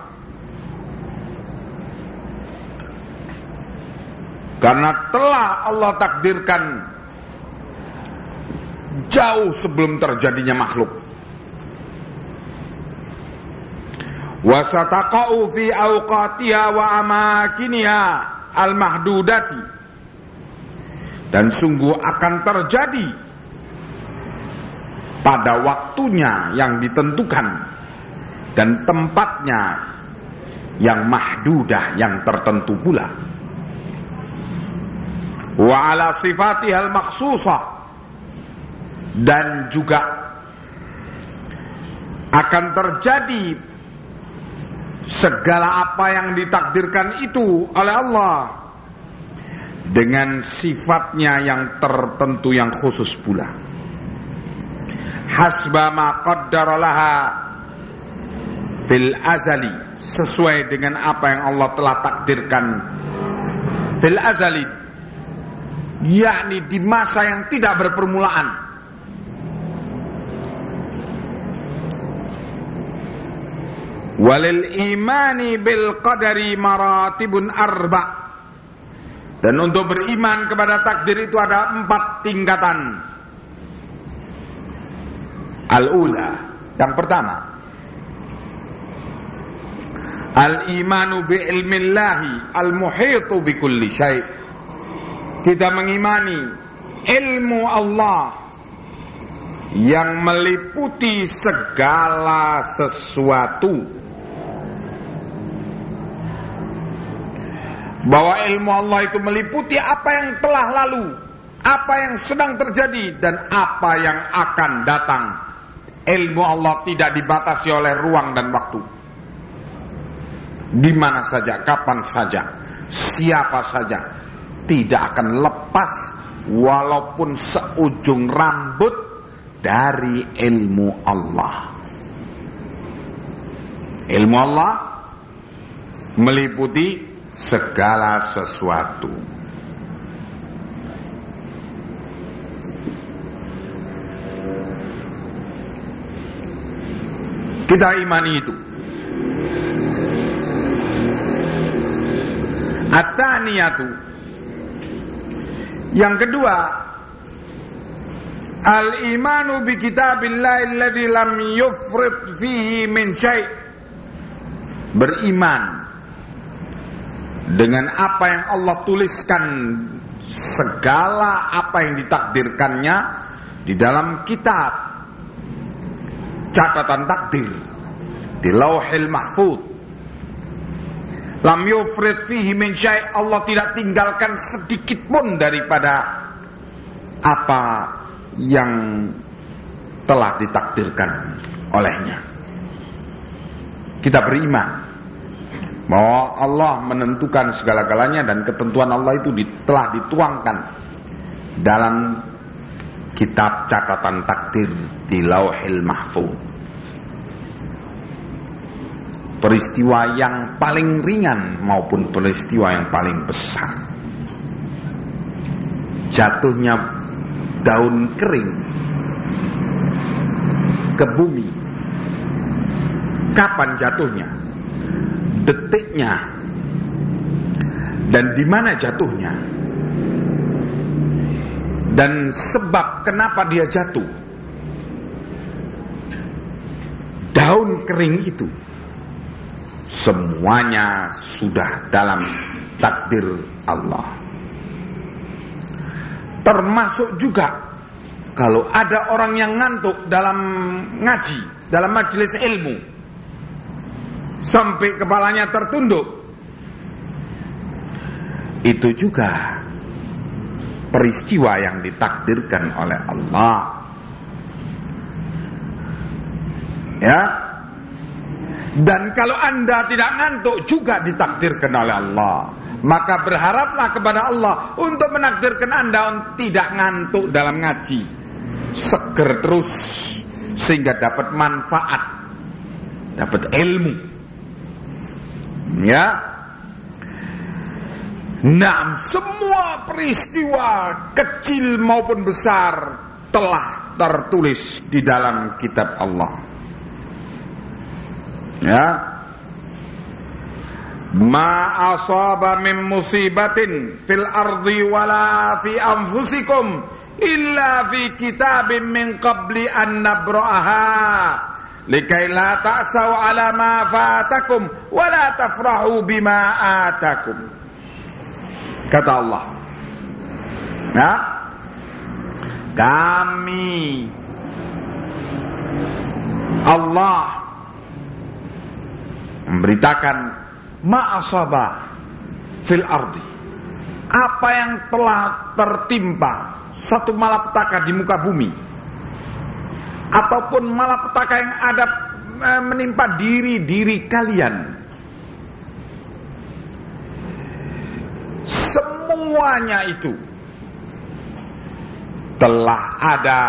Karena telah Allah takdirkan jauh sebelum terjadinya makhluk. Wasataqa'u fi awqatiha wa amakiniha al-mahdudati. Dan sungguh akan terjadi pada waktunya yang ditentukan dan tempatnya yang mahdudah yang tertentu pula wa ala sifatihal maksusah dan juga akan terjadi segala apa yang ditakdirkan itu oleh Allah. Dengan sifatnya yang tertentu yang khusus pula. Hasba ma qaddaralaha fil azali. Sesuai dengan apa yang Allah telah takdirkan. Fil azali. Yakni di masa yang tidak berpermulaan. Walil imani bil qadari maratibun arba. Dan untuk beriman kepada takdir itu ada empat tingkatan. Al-ula, yang pertama. Al-imanu bi ilmillahi al-muhitu bi kulli syai' kita mengimani ilmu Allah yang meliputi segala sesuatu bahwa ilmu Allah itu meliputi apa yang telah lalu apa yang sedang terjadi dan apa yang akan datang ilmu Allah tidak dibatasi oleh ruang dan waktu di mana saja kapan saja siapa saja tidak akan lepas walaupun seujung rambut dari ilmu Allah. Ilmu Allah meliputi segala sesuatu. Kita imani itu. At-taniyatu yang kedua, al-imanu bi kitabillahi alladhi lam yufrid fihi min syai' beriman dengan apa yang Allah tuliskan segala apa yang ditakdirkannya di dalam kitab. Catatan takdir di lauhil mahfud. Lam yufrid fihi min syai' Allah tidak tinggalkan sedikit pun daripada apa yang telah ditakdirkan olehnya. Kita beriman bahwa Allah menentukan segala-galanya dan ketentuan Allah itu telah dituangkan dalam kitab catatan takdir di Lauhil Mahfuz. Peristiwa yang paling ringan maupun peristiwa yang paling besar. Jatuhnya daun kering ke bumi. Kapan jatuhnya, detiknya, dan di mana jatuhnya, dan sebab kenapa dia jatuh. Daun kering itu semuanya sudah dalam takdir Allah. Termasuk juga kalau ada orang yang ngantuk dalam ngaji, dalam majelis ilmu, sampai kepalanya tertunduk, itu juga peristiwa yang ditakdirkan oleh Allah. Ya. Dan kalau Anda tidak ngantuk juga ditakdirkan oleh Allah. Maka berharaplah kepada Allah untuk menakdirkan Anda tidak ngantuk dalam ngaji. Seger terus sehingga dapat manfaat, dapat ilmu. Ya. Nah, semua peristiwa kecil maupun besar telah tertulis di dalam kitab Allah. Ya, Ma asaba min musibatin fil ardi wala fi anfusikum illa fi kitabin min qabli an nabra'aha likai la ta'saw ala ma fatakum wa la tafrahu bima atakum. Kata Allah. Ya? Kami. Allah. Memberitakan ma'asaba fil ardi. Apa yang telah tertimpa satu malapetaka di muka bumi ataupun malapetaka yang ada e, menimpa diri-diri kalian. Semuanya itu telah ada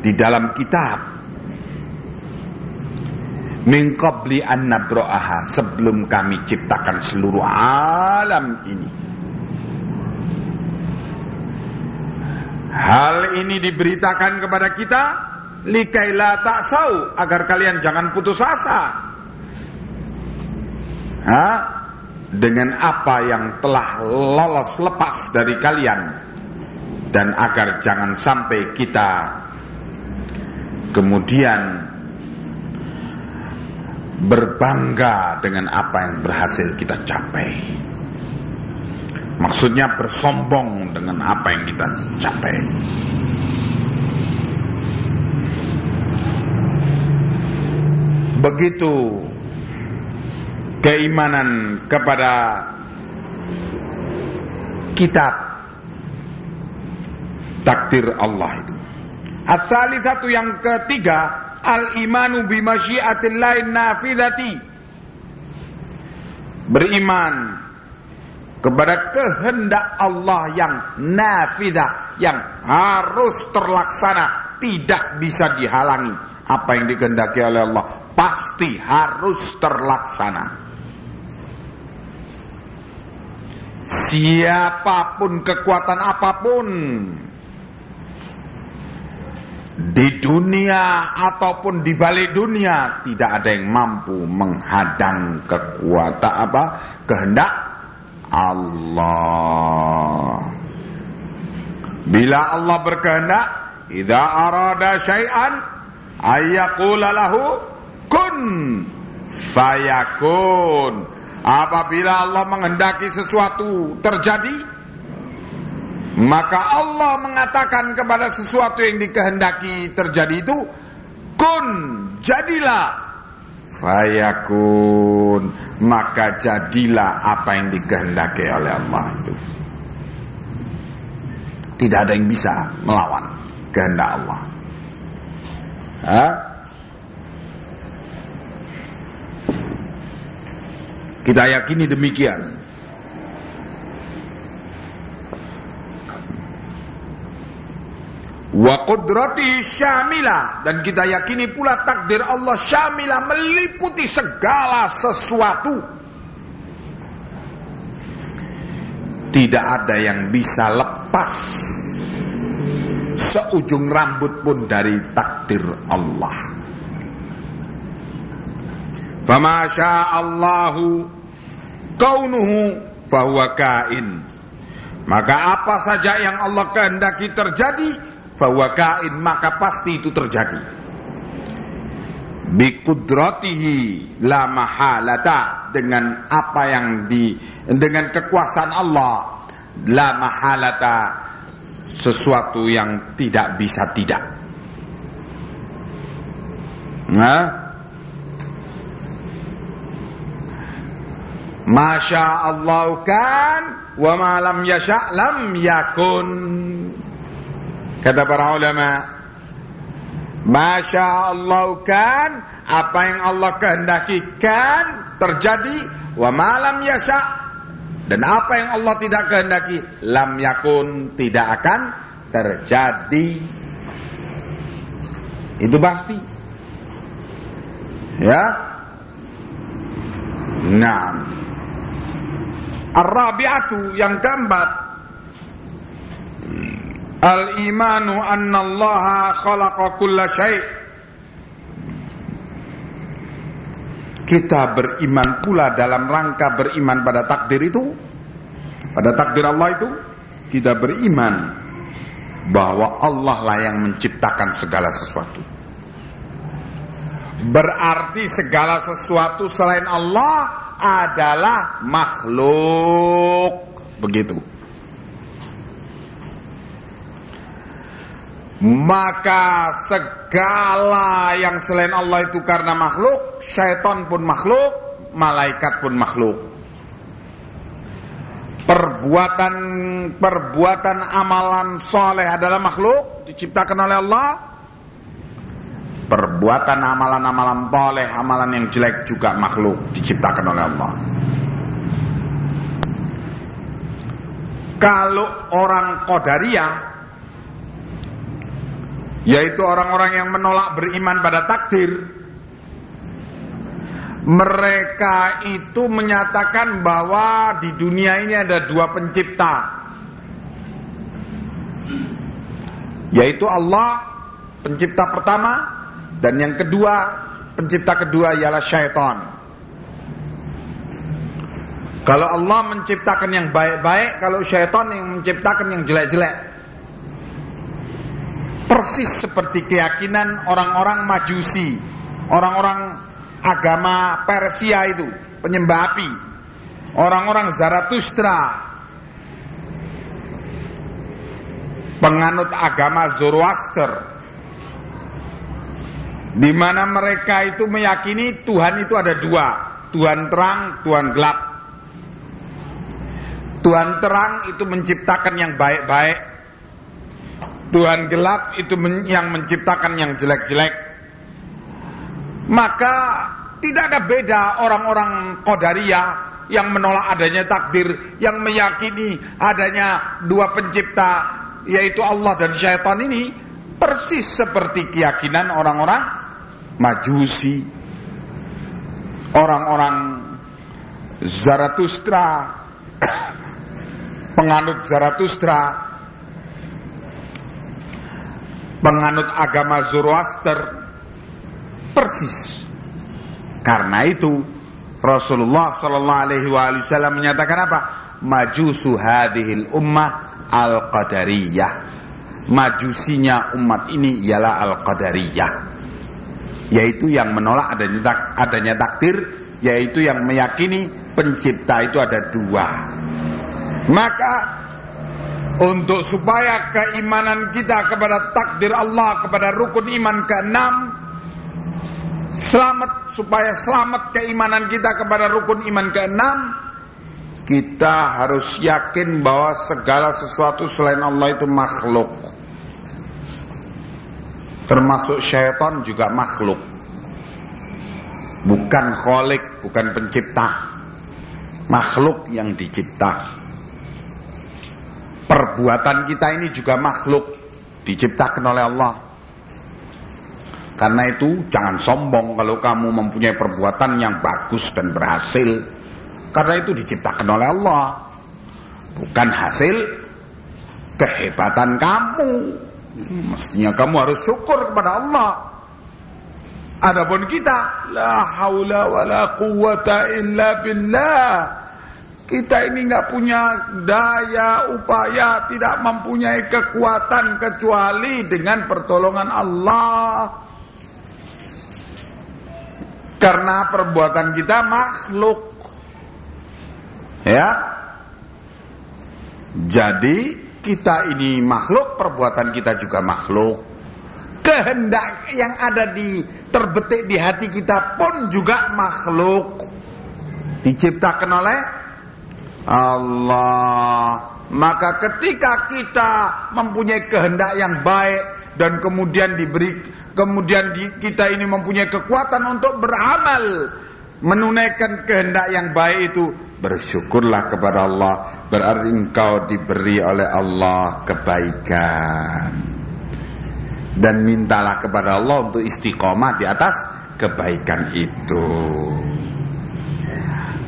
di dalam kitab. Min an sebelum kami ciptakan seluruh alam ini hal ini diberitakan kepada kita likai la ta'sau agar kalian jangan putus asa ha? dengan apa yang telah lolos lepas dari kalian dan agar jangan sampai kita kemudian berbangga dengan apa yang berhasil kita capai. Maksudnya bersombong dengan apa yang kita capai. Begitu keimanan kepada kitab takdir Allah itu. Asal satu yang ketiga Al-imanu bimasyiatillahi nafidati Beriman kepada kehendak Allah yang nafidah yang harus terlaksana tidak bisa dihalangi. Apa yang dikehendaki oleh Allah? Pasti harus terlaksana. Siapa pun kekuatan apa pun di dunia ataupun di balik dunia tidak ada yang mampu menghadang kekuatan apa? Kehendak Allah. Bila Allah berkehendak idza arada syai'an ayyaqula lahu kun fayakun. Apabila Allah menghendaki sesuatu terjadi maka Allah mengatakan kepada sesuatu yang dikehendaki terjadi itu kun jadilah fayakun maka jadilah apa yang dikehendaki oleh Allah itu. Tidak ada yang bisa melawan kehendak Allah. Ha? kita yakini demikian wa qudrati syamila. Dan kita yakini pula takdir Allah syamila meliputi segala sesuatu. Tidak ada yang bisa lepas seujung rambut pun dari takdir Allah. Fama Allahu kaunuhu fahuwa kain. Maka apa saja yang Allah kehendaki terjadi, fahuwa kain, maka pasti itu terjadi. Bikudratihi la mahalata dengan apa yang di dengan kekuasaan Allah la mahalata sesuatu yang tidak bisa tidak. Nah, Masya Allah kan wa ma lam yasha lam yakun. Kata para ulama, Masya Allah kan apa yang Allah kehendaki kan terjadi wa ma lam yasha dan apa yang Allah tidak kehendaki lam yakun tidak akan terjadi. Itu pasti. Ya. Nah, Ar-rabi'atu yang keempat Al-imanu anna Allah khalaqa kulla syai' Kita beriman pula dalam rangka beriman pada takdir itu Pada takdir Allah itu Kita beriman Bahwa Allah lah yang menciptakan segala sesuatu Berarti segala sesuatu selain Allah adalah makhluk. Begitu. Maka segala yang selain Allah itu karena makhluk, syaitan pun makhluk, malaikat pun makhluk. Perbuatan perbuatan amalan soleh adalah makhluk diciptakan oleh Allah Perbuatan amalan-amalan boleh, amalan yang jelek juga makhluk diciptakan oleh Allah. Kalau orang Qadariyah yaitu orang-orang yang menolak beriman pada takdir mereka itu menyatakan bahwa di dunia ini ada dua pencipta yaitu Allah pencipta pertama dan yang kedua, pencipta kedua ialah syaitan. Kalau Allah menciptakan yang baik-baik, kalau syaitan yang menciptakan yang jelek-jelek. Persis seperti keyakinan orang-orang Majusi, orang-orang agama Persia itu, penyembah api. Orang-orang Zarathustra, penganut agama Zoroaster, di mana mereka itu meyakini Tuhan itu ada dua, Tuhan terang, Tuhan gelap. Tuhan terang itu menciptakan yang baik-baik. Tuhan gelap itu yang menciptakan yang jelek-jelek. Maka tidak ada beda orang-orang Qadariyah yang menolak adanya takdir, yang meyakini adanya dua pencipta yaitu Allah dan syaitan ini persis seperti keyakinan orang-orang Majusi, orang-orang Zarathustra, <coughs> penganut Zarathustra, penganut agama Zoroaster, persis. Karena itu Rasulullah Sallallahu Alaihi Wasallam menyatakan apa? Majusu hadhil ummah al qadariyah. Majusinya umat ini ialah al qadariyah yaitu yang menolak adanya, tak, adanya takdir yaitu yang meyakini pencipta itu ada dua maka untuk supaya keimanan kita kepada takdir Allah kepada rukun iman keenam selamat supaya selamat keimanan kita kepada rukun iman keenam kita harus yakin bahwa segala sesuatu selain Allah itu makhluk. Termasuk syaitan juga makhluk. Bukan kholik bukan pencipta. Makhluk yang dicipta perbuatan kita ini juga makhluk diciptakan oleh Allah karena itu jangan sombong kalau kamu mempunyai perbuatan yang bagus dan berhasil karena itu diciptakan oleh Allah bukan hasil kehebatan kamu Mestinya kamu harus syukur kepada Allah. Adapun kita la haula wala quwata illa billah. Kita ini nggak punya daya upaya, tidak mempunyai kekuatan kecuali dengan pertolongan Allah. Karena perbuatan kita makhluk. Ya. Jadi kita ini makhluk, perbuatan kita juga makhluk. Kehendak yang ada di terbetik di hati kita pun juga makhluk diciptakan oleh Allah. Maka ketika kita mempunyai kehendak yang baik dan kemudian diberi kemudian di, kita ini mempunyai kekuatan untuk beramal menunaikan kehendak yang baik itu bersyukurlah kepada Allah berarti engkau diberi oleh Allah kebaikan dan mintalah kepada Allah untuk istiqomah di atas kebaikan itu.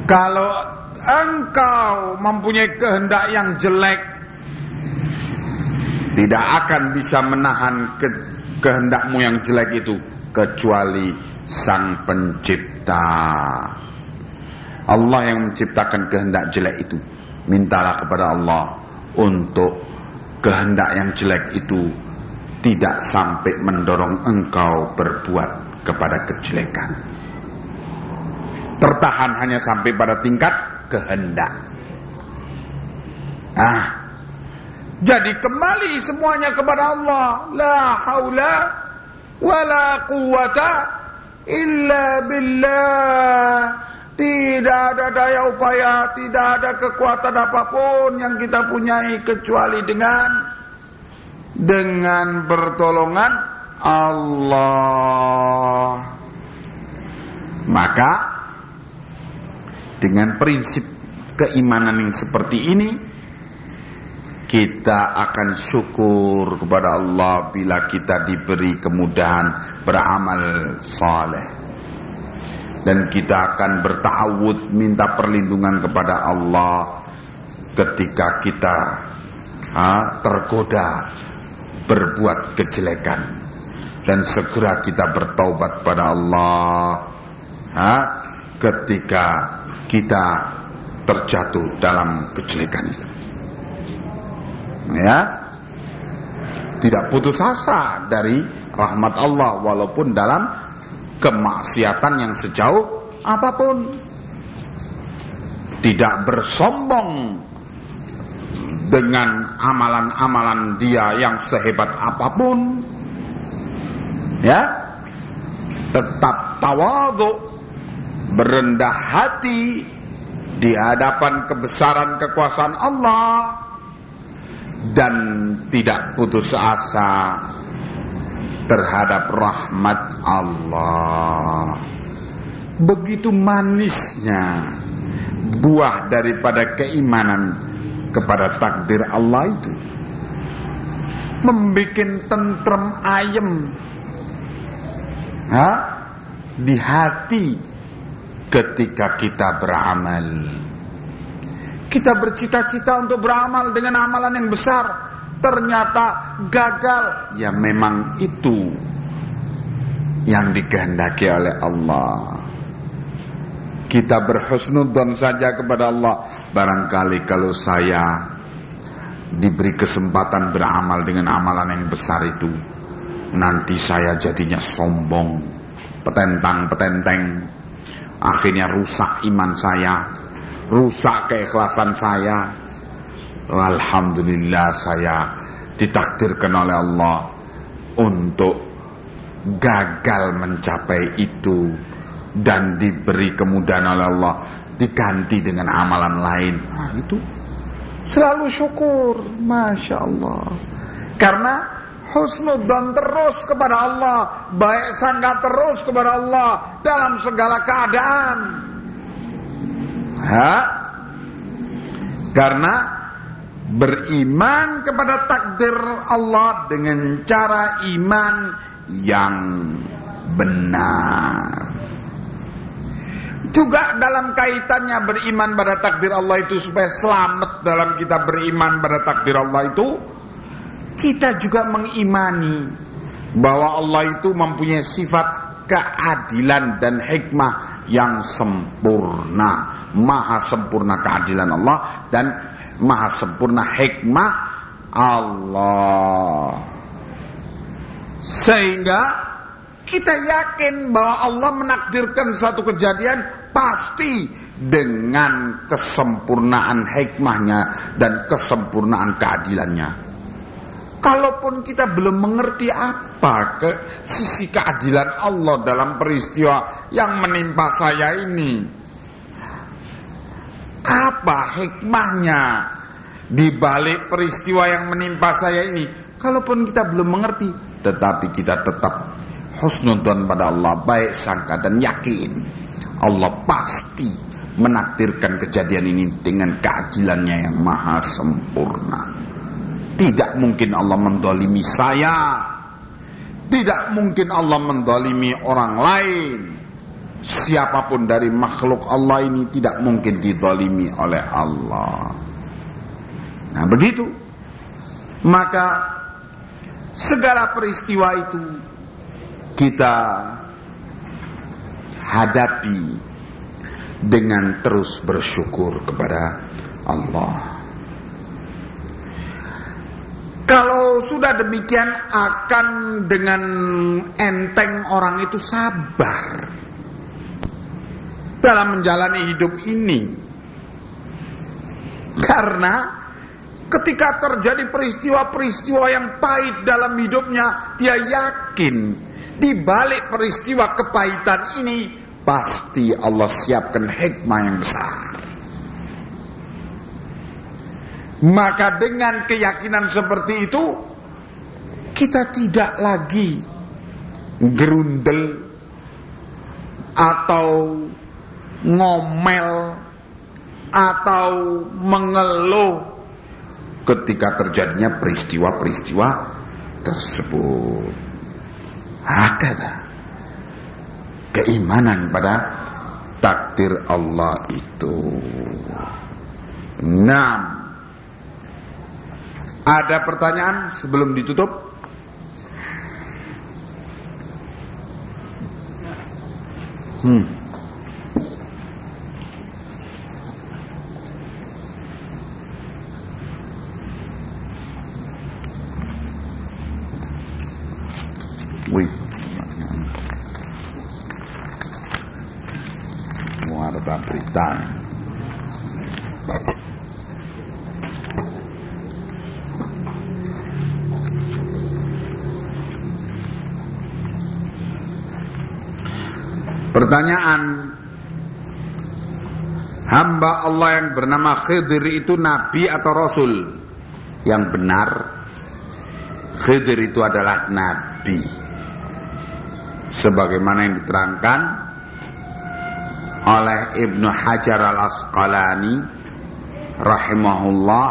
Kalau engkau mempunyai kehendak yang jelek, tidak akan bisa menahan ke kehendakmu yang jelek itu kecuali Sang Pencipta. Allah yang menciptakan kehendak jelek itu. Mintalah kepada Allah untuk kehendak yang jelek itu tidak sampai mendorong engkau berbuat kepada kejelekan. Tertahan hanya sampai pada tingkat kehendak. Ah, jadi kembali semuanya kepada Allah. La haula wala quwata illa billah. Tidak ada daya upaya, tidak ada kekuatan apa pun yang kita punyai kecuali dengan dengan pertolongan Allah. Maka dengan prinsip keimanan yang seperti ini kita akan syukur kepada Allah bila kita diberi kemudahan beramal saleh dan kita akan bertawud minta perlindungan kepada Allah ketika kita ha, tergoda berbuat kejelekan dan segera kita bertaubat pada Allah ha? ketika kita terjatuh dalam kejelekan itu. Ya. Tidak putus asa dari rahmat Allah walaupun dalam kemaksiatan yang sejauh apa pun. Tidak bersombong dengan amalan-amalan dia yang sehebat apa pun. Ya. Tetap tawadhu berendah hati di hadapan kebesaran kekuasaan Allah dan tidak putus asa terhadap rahmat Allah begitu manisnya buah daripada keimanan kepada takdir Allah itu membuat tentrem ayem ha? di hati ketika kita beramal. Kita bercita-cita untuk beramal dengan amalan yang besar. Ternyata gagal. Ya memang itu yang dikehendaki oleh Allah. Kita berhusnudzon saja kepada Allah. Barangkali kalau saya diberi kesempatan beramal dengan amalan yang besar itu, nanti saya jadinya sombong, petentang-petenteng, akhirnya rusak iman saya, rusak keikhlasan saya. Alhamdulillah saya ditakdirkan oleh Allah untuk gagal mencapai itu dan diberi kemudahan oleh Allah. Diganti dengan amalan lain. Nah, itu selalu syukur. Masya Allah. Karena husnudzon terus kepada Allah baik sangka terus kepada Allah dalam segala keadaan ha? karena beriman kepada takdir Allah dengan cara iman yang benar juga dalam kaitannya beriman pada takdir Allah itu supaya selamat dalam kita beriman pada takdir Allah itu kita juga mengimani bahwa Allah itu mempunyai sifat keadilan dan hikmah yang sempurna. Maha sempurna keadilan Allah dan maha sempurna hikmah Allah. Sehingga kita yakin bahwa Allah menakdirkan satu kejadian pasti dengan kesempurnaan hikmahnya dan kesempurnaan keadilannya. Kalaupun kita belum mengerti apa ke sisi keadilan Allah dalam peristiwa yang menimpa saya ini, apa hikmahnya di balik peristiwa yang menimpa saya ini? Kalaupun kita belum mengerti, tetapi kita tetap husnudon pada Allah, baik sangka dan yakin Allah pasti menakdirkan kejadian ini dengan keadilannya yang maha sempurna. Tidak mungkin Allah mendolimi saya. Tidak mungkin Allah mendolimi orang lain. Siapa pun dari makhluk Allah ini tidak mungkin didolimi oleh Allah. Nah begitu. Maka segala peristiwa itu kita hadapi dengan terus bersyukur kepada Allah. Kalau sudah demikian akan dengan enteng orang itu sabar dalam menjalani hidup ini. Karena ketika terjadi peristiwa-peristiwa yang pahit dalam hidupnya, dia yakin di balik peristiwa kepahitan ini pasti Allah siapkan hikmah yang besar. Maka dengan keyakinan seperti itu kita tidak lagi gerundel atau ngomel atau mengeluh ketika terjadinya peristiwa-peristiwa tersebut. Hakata keimanan pada takdir Allah itu. Nah, ada pertanyaan sebelum ditutup? Hmm. Pertanyaan. Hamba Allah yang bernama Khidir itu nabi atau rasul? Yang benar Khidir itu adalah nabi. Sebagaimana yang diterangkan oleh Ibnu Hajar al-Asqalani rahimahullah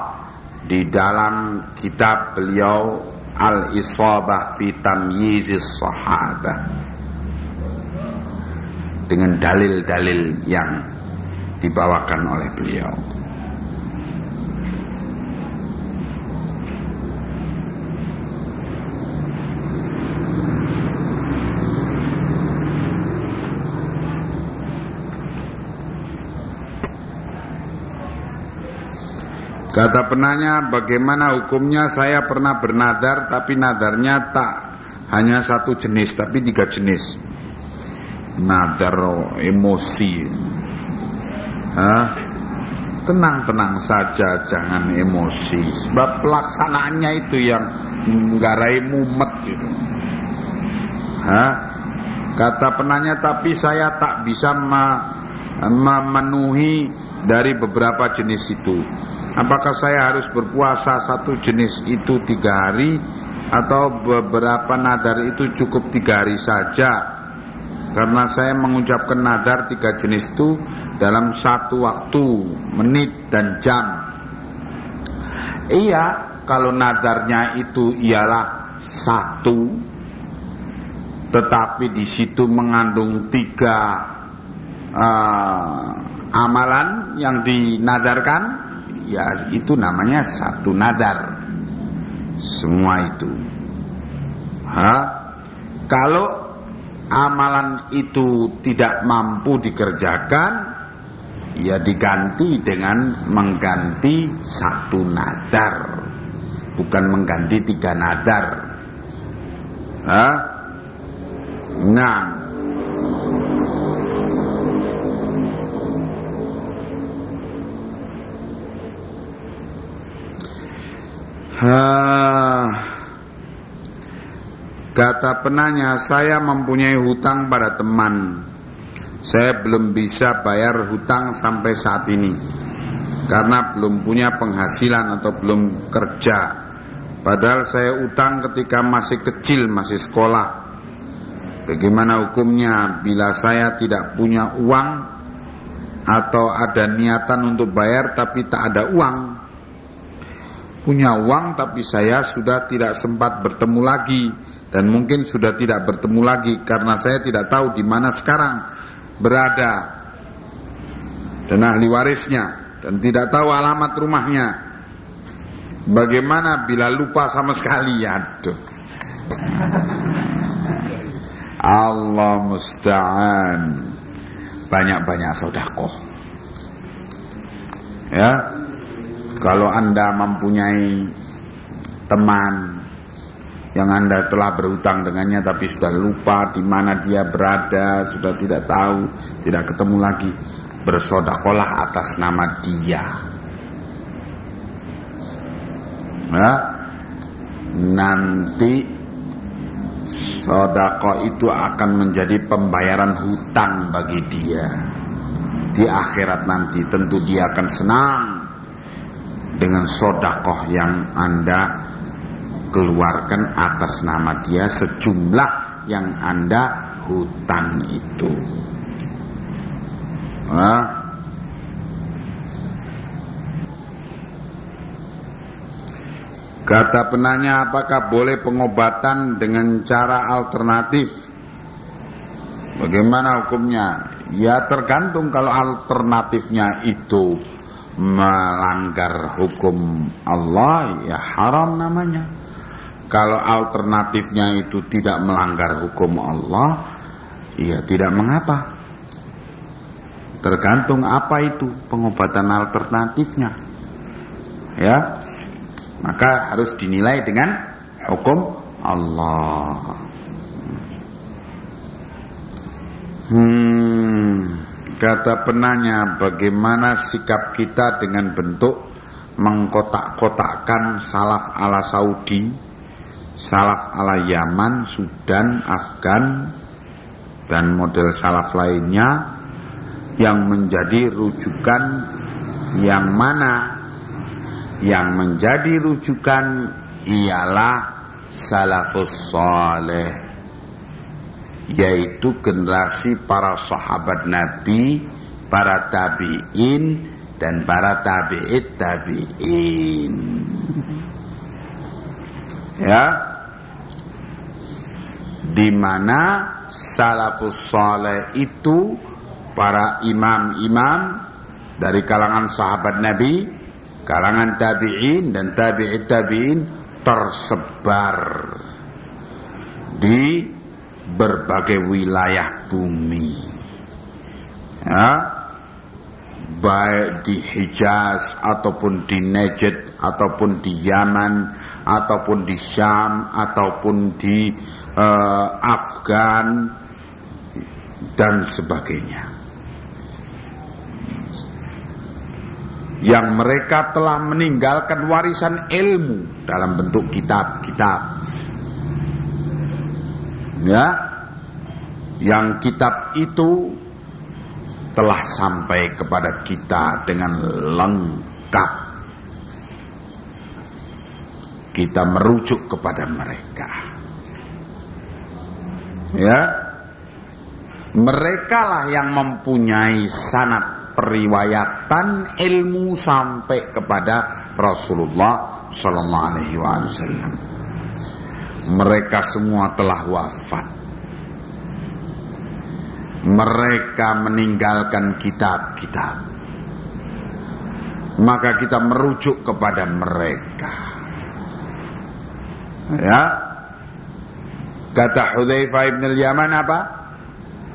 di dalam kitab beliau Al-Isabah fi Tamyizis Sahabah dengan dalil-dalil yang dibawakan oleh beliau. Kata penanya, bagaimana hukumnya saya pernah bernadar tapi nadarnya tak hanya satu jenis tapi tiga jenis. Nadar emosi. Hah? Tenang-tenang saja, jangan emosi. Sebab pelaksanaannya itu yang menggarai mumet gitu. Hah? Kata penanya, tapi saya tak bisa memenuhi dari beberapa jenis itu. Apakah saya harus berpuasa satu jenis itu tiga hari atau beberapa nadar itu cukup tiga hari saja? Karena saya mengucapkan nadar tiga jenis itu dalam satu waktu, menit dan jam. Iya, kalau nadarnya itu ialah satu, tetapi di situ mengandung tiga uh, amalan yang dinadarkan ya itu namanya satu nadar. Semua itu. Ha kalau amalan itu tidak mampu dikerjakan ya diganti dengan mengganti satu nadar bukan mengganti tiga nadar Hah? nah Ha. Kata penanya, saya mempunyai hutang pada teman. Saya belum bisa bayar hutang sampai saat ini karena belum punya penghasilan atau belum kerja. Padahal saya utang ketika masih kecil, masih sekolah. Bagaimana hukumnya bila saya tidak punya uang atau ada niatan untuk bayar tapi tak ada uang? punya uang tapi saya sudah tidak sempat bertemu lagi dan mungkin sudah tidak bertemu lagi karena saya tidak tahu di mana sekarang berada dan ahli warisnya dan tidak tahu alamat rumahnya. Bagaimana bila lupa sama sekali? Aduh. Allah musta'an. Banyak-banyak sodakoh. Ya, kalau Anda mempunyai teman yang Anda telah berhutang dengannya tapi sudah lupa di mana dia berada, sudah tidak tahu, tidak ketemu lagi, bersodakolah atas nama dia. Ya, nanti sodako itu akan menjadi pembayaran hutang bagi dia di akhirat nanti tentu dia akan senang dengan sodakoh yang Anda keluarkan atas nama dia sejumlah yang Anda hutang itu. Nah, Kata penanya apakah boleh pengobatan dengan cara alternatif? Bagaimana hukumnya? Ya tergantung kalau alternatifnya itu melanggar hukum Allah ya haram namanya. Kalau alternatifnya itu tidak melanggar hukum Allah, ya tidak mengapa. Tergantung apa itu pengobatan alternatifnya. Ya. Maka harus dinilai dengan hukum Allah. Hmm. Kata penanya, bagaimana sikap kita dengan bentuk mengkotak-kotakkan salaf ala Saudi, salaf ala Yaman, Sudan, Afgan, dan model salaf lainnya yang menjadi rujukan yang mana yang menjadi rujukan ialah salafus saleh yaitu generasi para sahabat Nabi, para tabi'in dan para tabi'it tabi'in. Ya. Di mana salafus saleh itu para imam-imam dari kalangan sahabat Nabi, kalangan tabi'in dan tabi'it tabi'in tersebar di berbagai wilayah bumi. Ya, baik di Hijaz ataupun di Najd ataupun di Yaman ataupun di Syam ataupun di uh, Afgan dan sebagainya. Yang mereka telah meninggalkan warisan ilmu dalam bentuk kitab-kitab. Ya. Yang kitab itu telah sampai kepada kita dengan lengkap. Kita merujuk kepada mereka ya mereka lah yang mempunyai sanat periwayatan ilmu sampai kepada Rasulullah Sallallahu Alaihi Wasallam mereka semua telah wafat. Mereka meninggalkan kitab-kitab. Maka kita merujuk kepada mereka. Ya. Kata Hudzaifah ibn al-Yaman apa?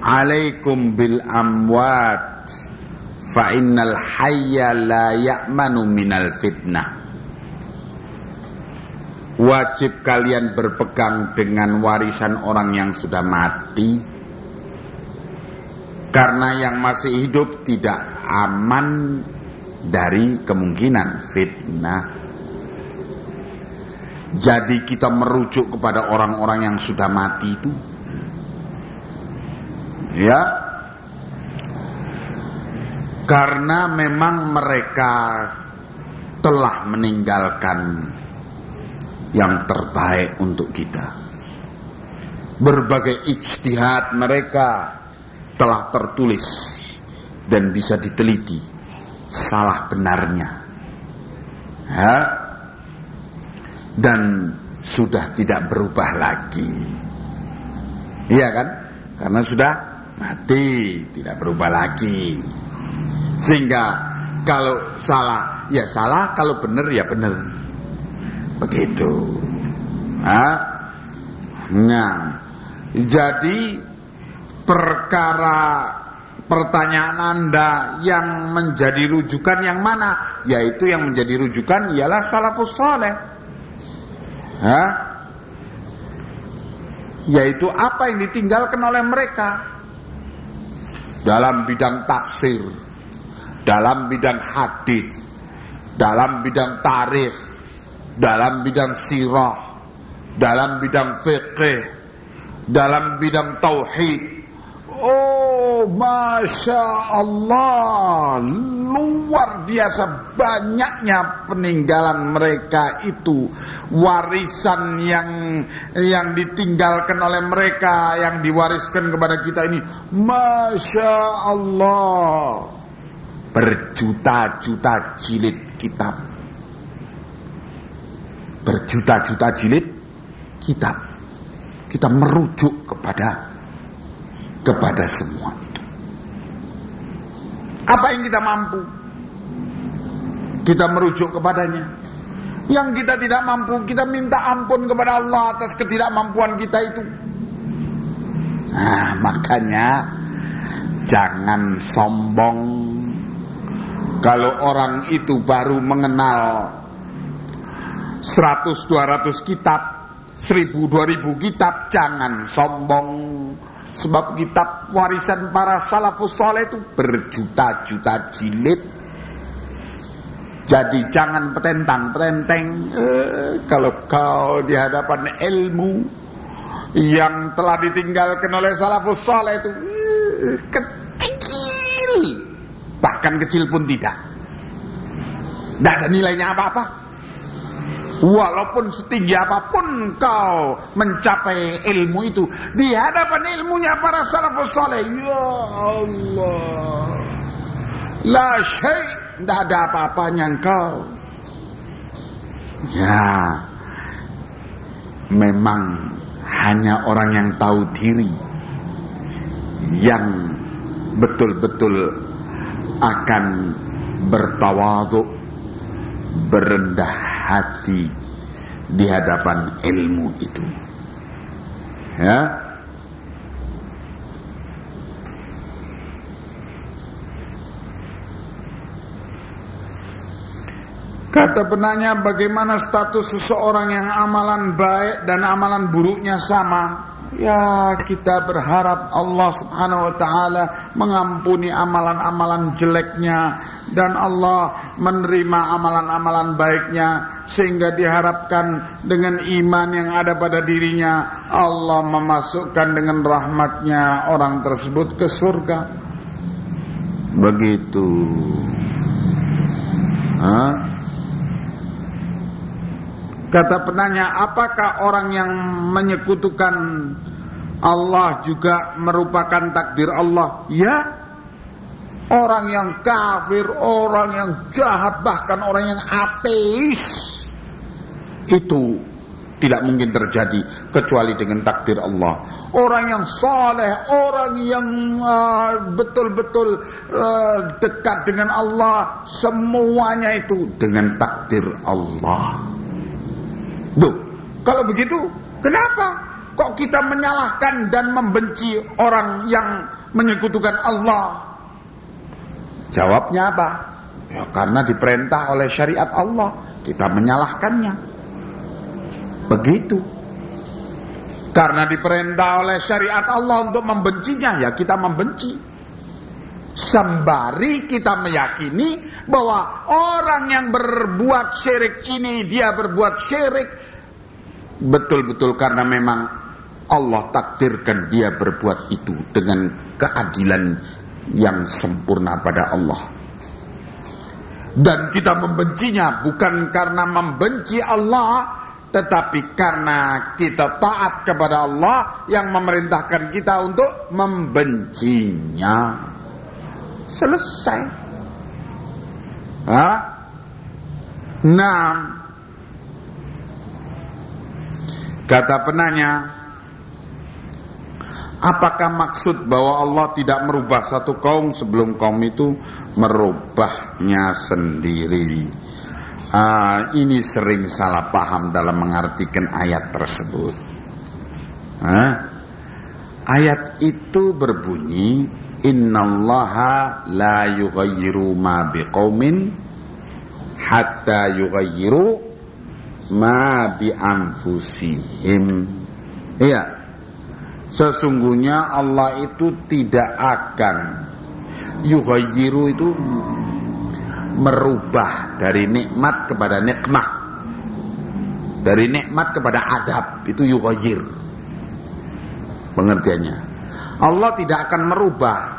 alaikum bil amwat fa innal hayya la ya'manu minal fitnah. Wajib kalian berpegang dengan warisan orang yang sudah mati. Karena yang masih hidup tidak aman dari kemungkinan fitnah jadi kita merujuk kepada orang-orang yang sudah mati itu. Ya. Karena memang mereka telah meninggalkan yang terbaik untuk kita. Berbagai ijtihad mereka telah tertulis dan bisa diteliti salah benarnya. Ya dan sudah tidak berubah lagi. Iya kan? Karena sudah mati tidak berubah lagi. Sehingga kalau salah ya salah kalau benar ya benar. Begitu. Nah, nah jadi perkara pertanyaan anda yang menjadi rujukan yang mana? Yaitu yang menjadi rujukan ialah salafus saleh Hah? yaitu apa yang ditinggalkan oleh mereka dalam bidang tafsir, dalam bidang hadis, dalam bidang tarikh, dalam bidang sirah, dalam bidang fikih, dalam bidang tauhid. Oh, masya Allah, luar biasa banyaknya peninggalan mereka itu warisan yang yang ditinggalkan oleh mereka yang diwariskan kepada kita ini. Masya Allah. Berjuta-juta jilid kitab. Berjuta-juta jilid kitab. Kita merujuk kepada kepada semua itu. Apa yang kita mampu? Kita merujuk kepadanya yang kita tidak mampu, kita minta ampun kepada Allah atas ketidakmampuan kita itu. Nah, makanya jangan sombong. Kalau orang itu baru mengenal 100 200 kitab, 1000 2000 kitab, jangan sombong. Sebab kitab warisan para salafus soleh itu berjuta-juta jilid jadi jangan petentang petenteng eh, kalau kau di hadapan ilmu yang telah ditinggalkan oleh salafus saleh itu eh, kecil bahkan kecil pun tidak. Tidak ada nilainya apa-apa. Walaupun setinggi apa pun kau mencapai ilmu itu di hadapan ilmunya para salafus saleh, ya Allah, la syai' tidak ada apa-apanya engkau. Ya, memang hanya orang yang tahu diri yang betul-betul akan bertawaduk, berendah hati di hadapan ilmu itu. Ya, Kata penanya bagaimana status seseorang yang amalan baik dan amalan buruknya sama? Ya kita berharap Allah subhanahu wa ta'ala mengampuni amalan-amalan jeleknya Dan Allah menerima amalan-amalan baiknya Sehingga diharapkan dengan iman yang ada pada dirinya Allah memasukkan dengan rahmatnya orang tersebut ke surga Begitu Hah? Kata penanya, apakah orang yang menyekutukan Allah juga merupakan takdir Allah? Ya. Orang yang kafir, orang yang jahat, bahkan orang yang ateis itu tidak mungkin terjadi kecuali dengan takdir Allah. Orang yang saleh, orang yang uh, betul-betul uh, uh, dekat dengan Allah, semuanya itu dengan takdir Allah. Duh, kalau begitu, kenapa kok kita menyalahkan dan membenci orang yang menyekutukan Allah? Jawabnya apa? Ya karena diperintah oleh syariat Allah, kita menyalahkannya. Begitu. Karena diperintah oleh syariat Allah untuk membencinya, ya kita membenci. Sembari kita meyakini bahwa orang yang berbuat syirik ini, dia berbuat syirik betul-betul karena memang Allah takdirkan dia berbuat itu dengan keadilan yang sempurna pada Allah. Dan kita membencinya bukan karena membenci Allah, tetapi karena kita taat kepada Allah yang memerintahkan kita untuk membencinya. Selesai. Hah? Nah, kata penanya, apakah maksud bahwa Allah tidak merubah satu kaum sebelum kaum itu merubahnya sendiri? Ah, ini sering salah paham dalam mengartikan ayat tersebut. Ah, ayat itu berbunyi Innallaha la yughayyiru ma biqaumin hatta yughayyiru ma bi anfusihim. Iya. Sesungguhnya Allah itu tidak akan yughayyiru itu merubah dari nikmat kepada nikmah dari nikmat kepada adab itu yughayir pengertiannya Allah tidak akan merubah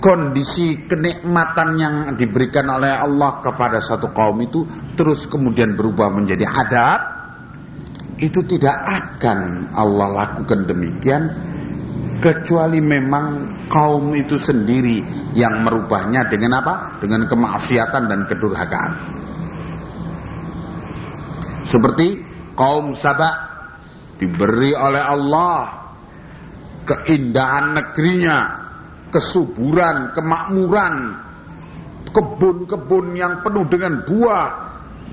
kondisi kenikmatan yang diberikan oleh Allah kepada satu kaum itu terus kemudian berubah menjadi adab itu tidak akan Allah lakukan demikian kecuali memang kaum itu sendiri yang merubahnya dengan apa? Dengan kemaksiatan dan kedurhakaan. Seperti kaum Sabah diberi oleh Allah keindahan negerinya, kesuburan, kemakmuran, kebun-kebun yang penuh dengan buah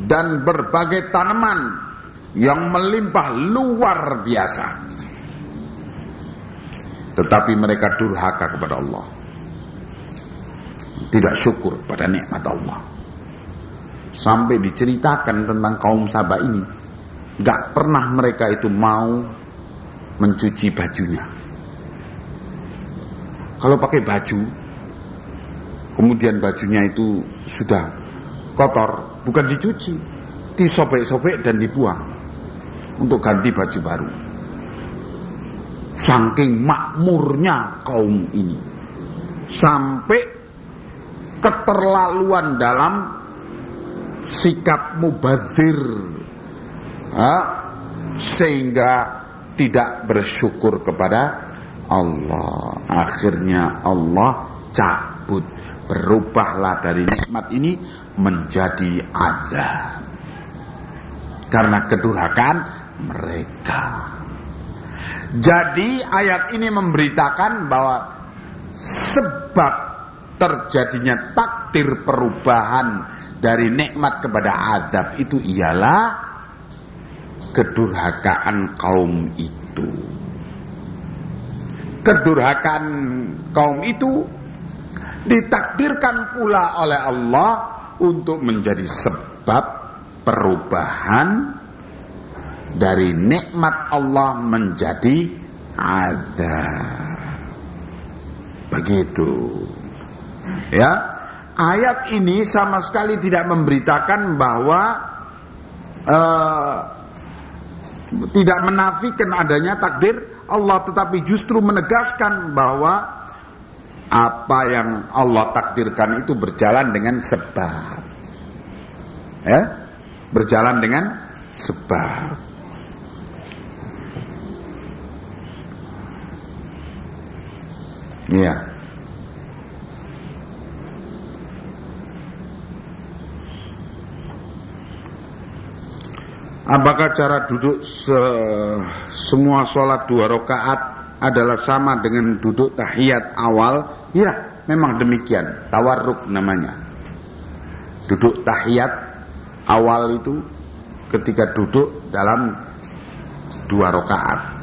dan berbagai tanaman yang melimpah luar biasa. Tetapi mereka durhaka kepada Allah. Tidak syukur pada nikmat Allah. Sampai diceritakan tentang kaum Sabah ini gak pernah mereka itu mau mencuci bajunya kalau pakai baju kemudian bajunya itu sudah kotor bukan dicuci disobek-sobek dan dibuang untuk ganti baju baru Saking makmurnya kaum ini. Sampai keterlaluan dalam sikap mubazir. Sehingga tidak bersyukur kepada Allah. Akhirnya Allah cabut. Berubahlah dari nikmat ini menjadi azab. Karena kedurhakaan mereka. Jadi ayat ini memberitakan bahwa sebab terjadinya takdir perubahan dari nikmat kepada azab itu ialah kedurhakaan kaum itu. Kedurhakaan kaum itu ditakdirkan pula oleh Allah untuk menjadi sebab perubahan dari nikmat Allah menjadi ada. Begitu. Ya. Ayat ini sama sekali tidak memberitakan bahwa uh, tidak menafikan adanya takdir Allah tetapi justru menegaskan bahwa apa yang Allah takdirkan itu berjalan dengan sebab. Ya? Berjalan dengan sebab. Iya. Apakah cara duduk se semua sholat dua rakaat adalah sama dengan duduk tahiyat awal? Ya, memang demikian. Tawarruk namanya. Duduk tahiyat awal itu ketika duduk dalam dua rakaat.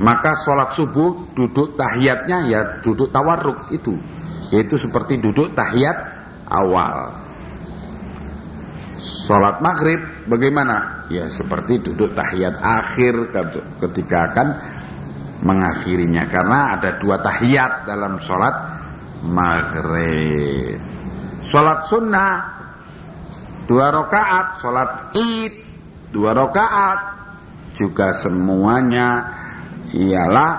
Maka sholat subuh duduk tahiyatnya ya duduk tawarruk itu, yaitu seperti duduk tahiyat awal. Sholat maghrib bagaimana? Ya seperti duduk tahiyat akhir ketika akan mengakhirinya karena ada dua tahiyat dalam sholat maghrib. Sholat sunnah dua rakaat, sholat id dua rakaat juga semuanya ialah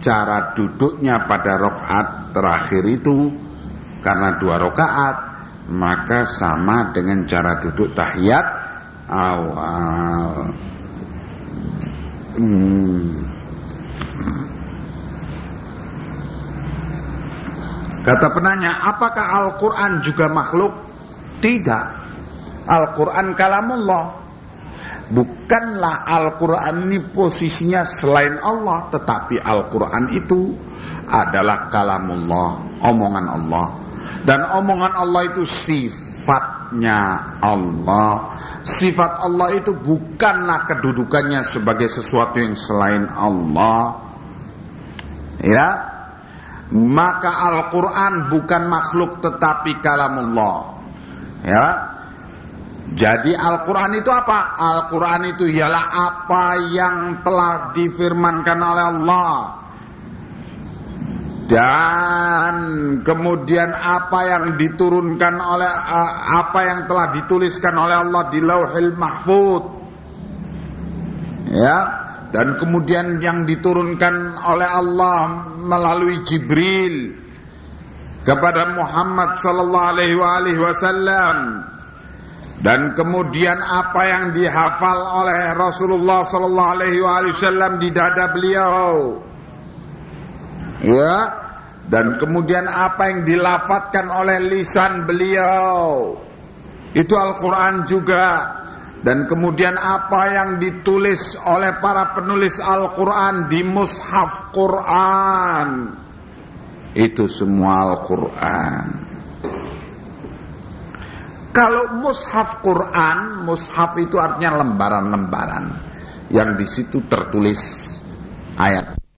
cara duduknya pada rakaat terakhir itu karena dua rakaat maka sama dengan cara duduk tahiyat awal. Hmm. Kata penanya, apakah Al-Quran juga makhluk? Tidak. Al-Quran kalamullah. Bukanlah Al-Quran ini posisinya selain Allah. Tetapi Al-Quran itu adalah kalamullah. Omongan Allah. Dan omongan Allah itu sifatnya Allah. Sifat Allah itu bukanlah kedudukannya sebagai sesuatu yang selain Allah. Ya, maka Al-Quran bukan makhluk tetapi kalamullah ya jadi Al-Quran itu apa? Al-Quran itu ialah apa yang telah difirmankan oleh Allah dan kemudian apa yang diturunkan oleh uh, apa yang telah dituliskan oleh Allah di Lauhil Mahfud. Ya dan kemudian yang diturunkan oleh Allah melalui Jibril kepada Muhammad sallallahu alaihi wasallam. Dan kemudian apa yang dihafal oleh Rasulullah sallallahu alaihi wasallam di dada beliau ya. Dan kemudian apa yang dilafatkan oleh lisan beliau. Itu Al-Qur'an juga. Dan kemudian apa yang ditulis oleh para penulis Al-Quran di mushaf Quran. Itu semua Al-Quran. Kalau mushaf Quran mushaf itu artinya lembaran-lembaran. Yang di situ tertulis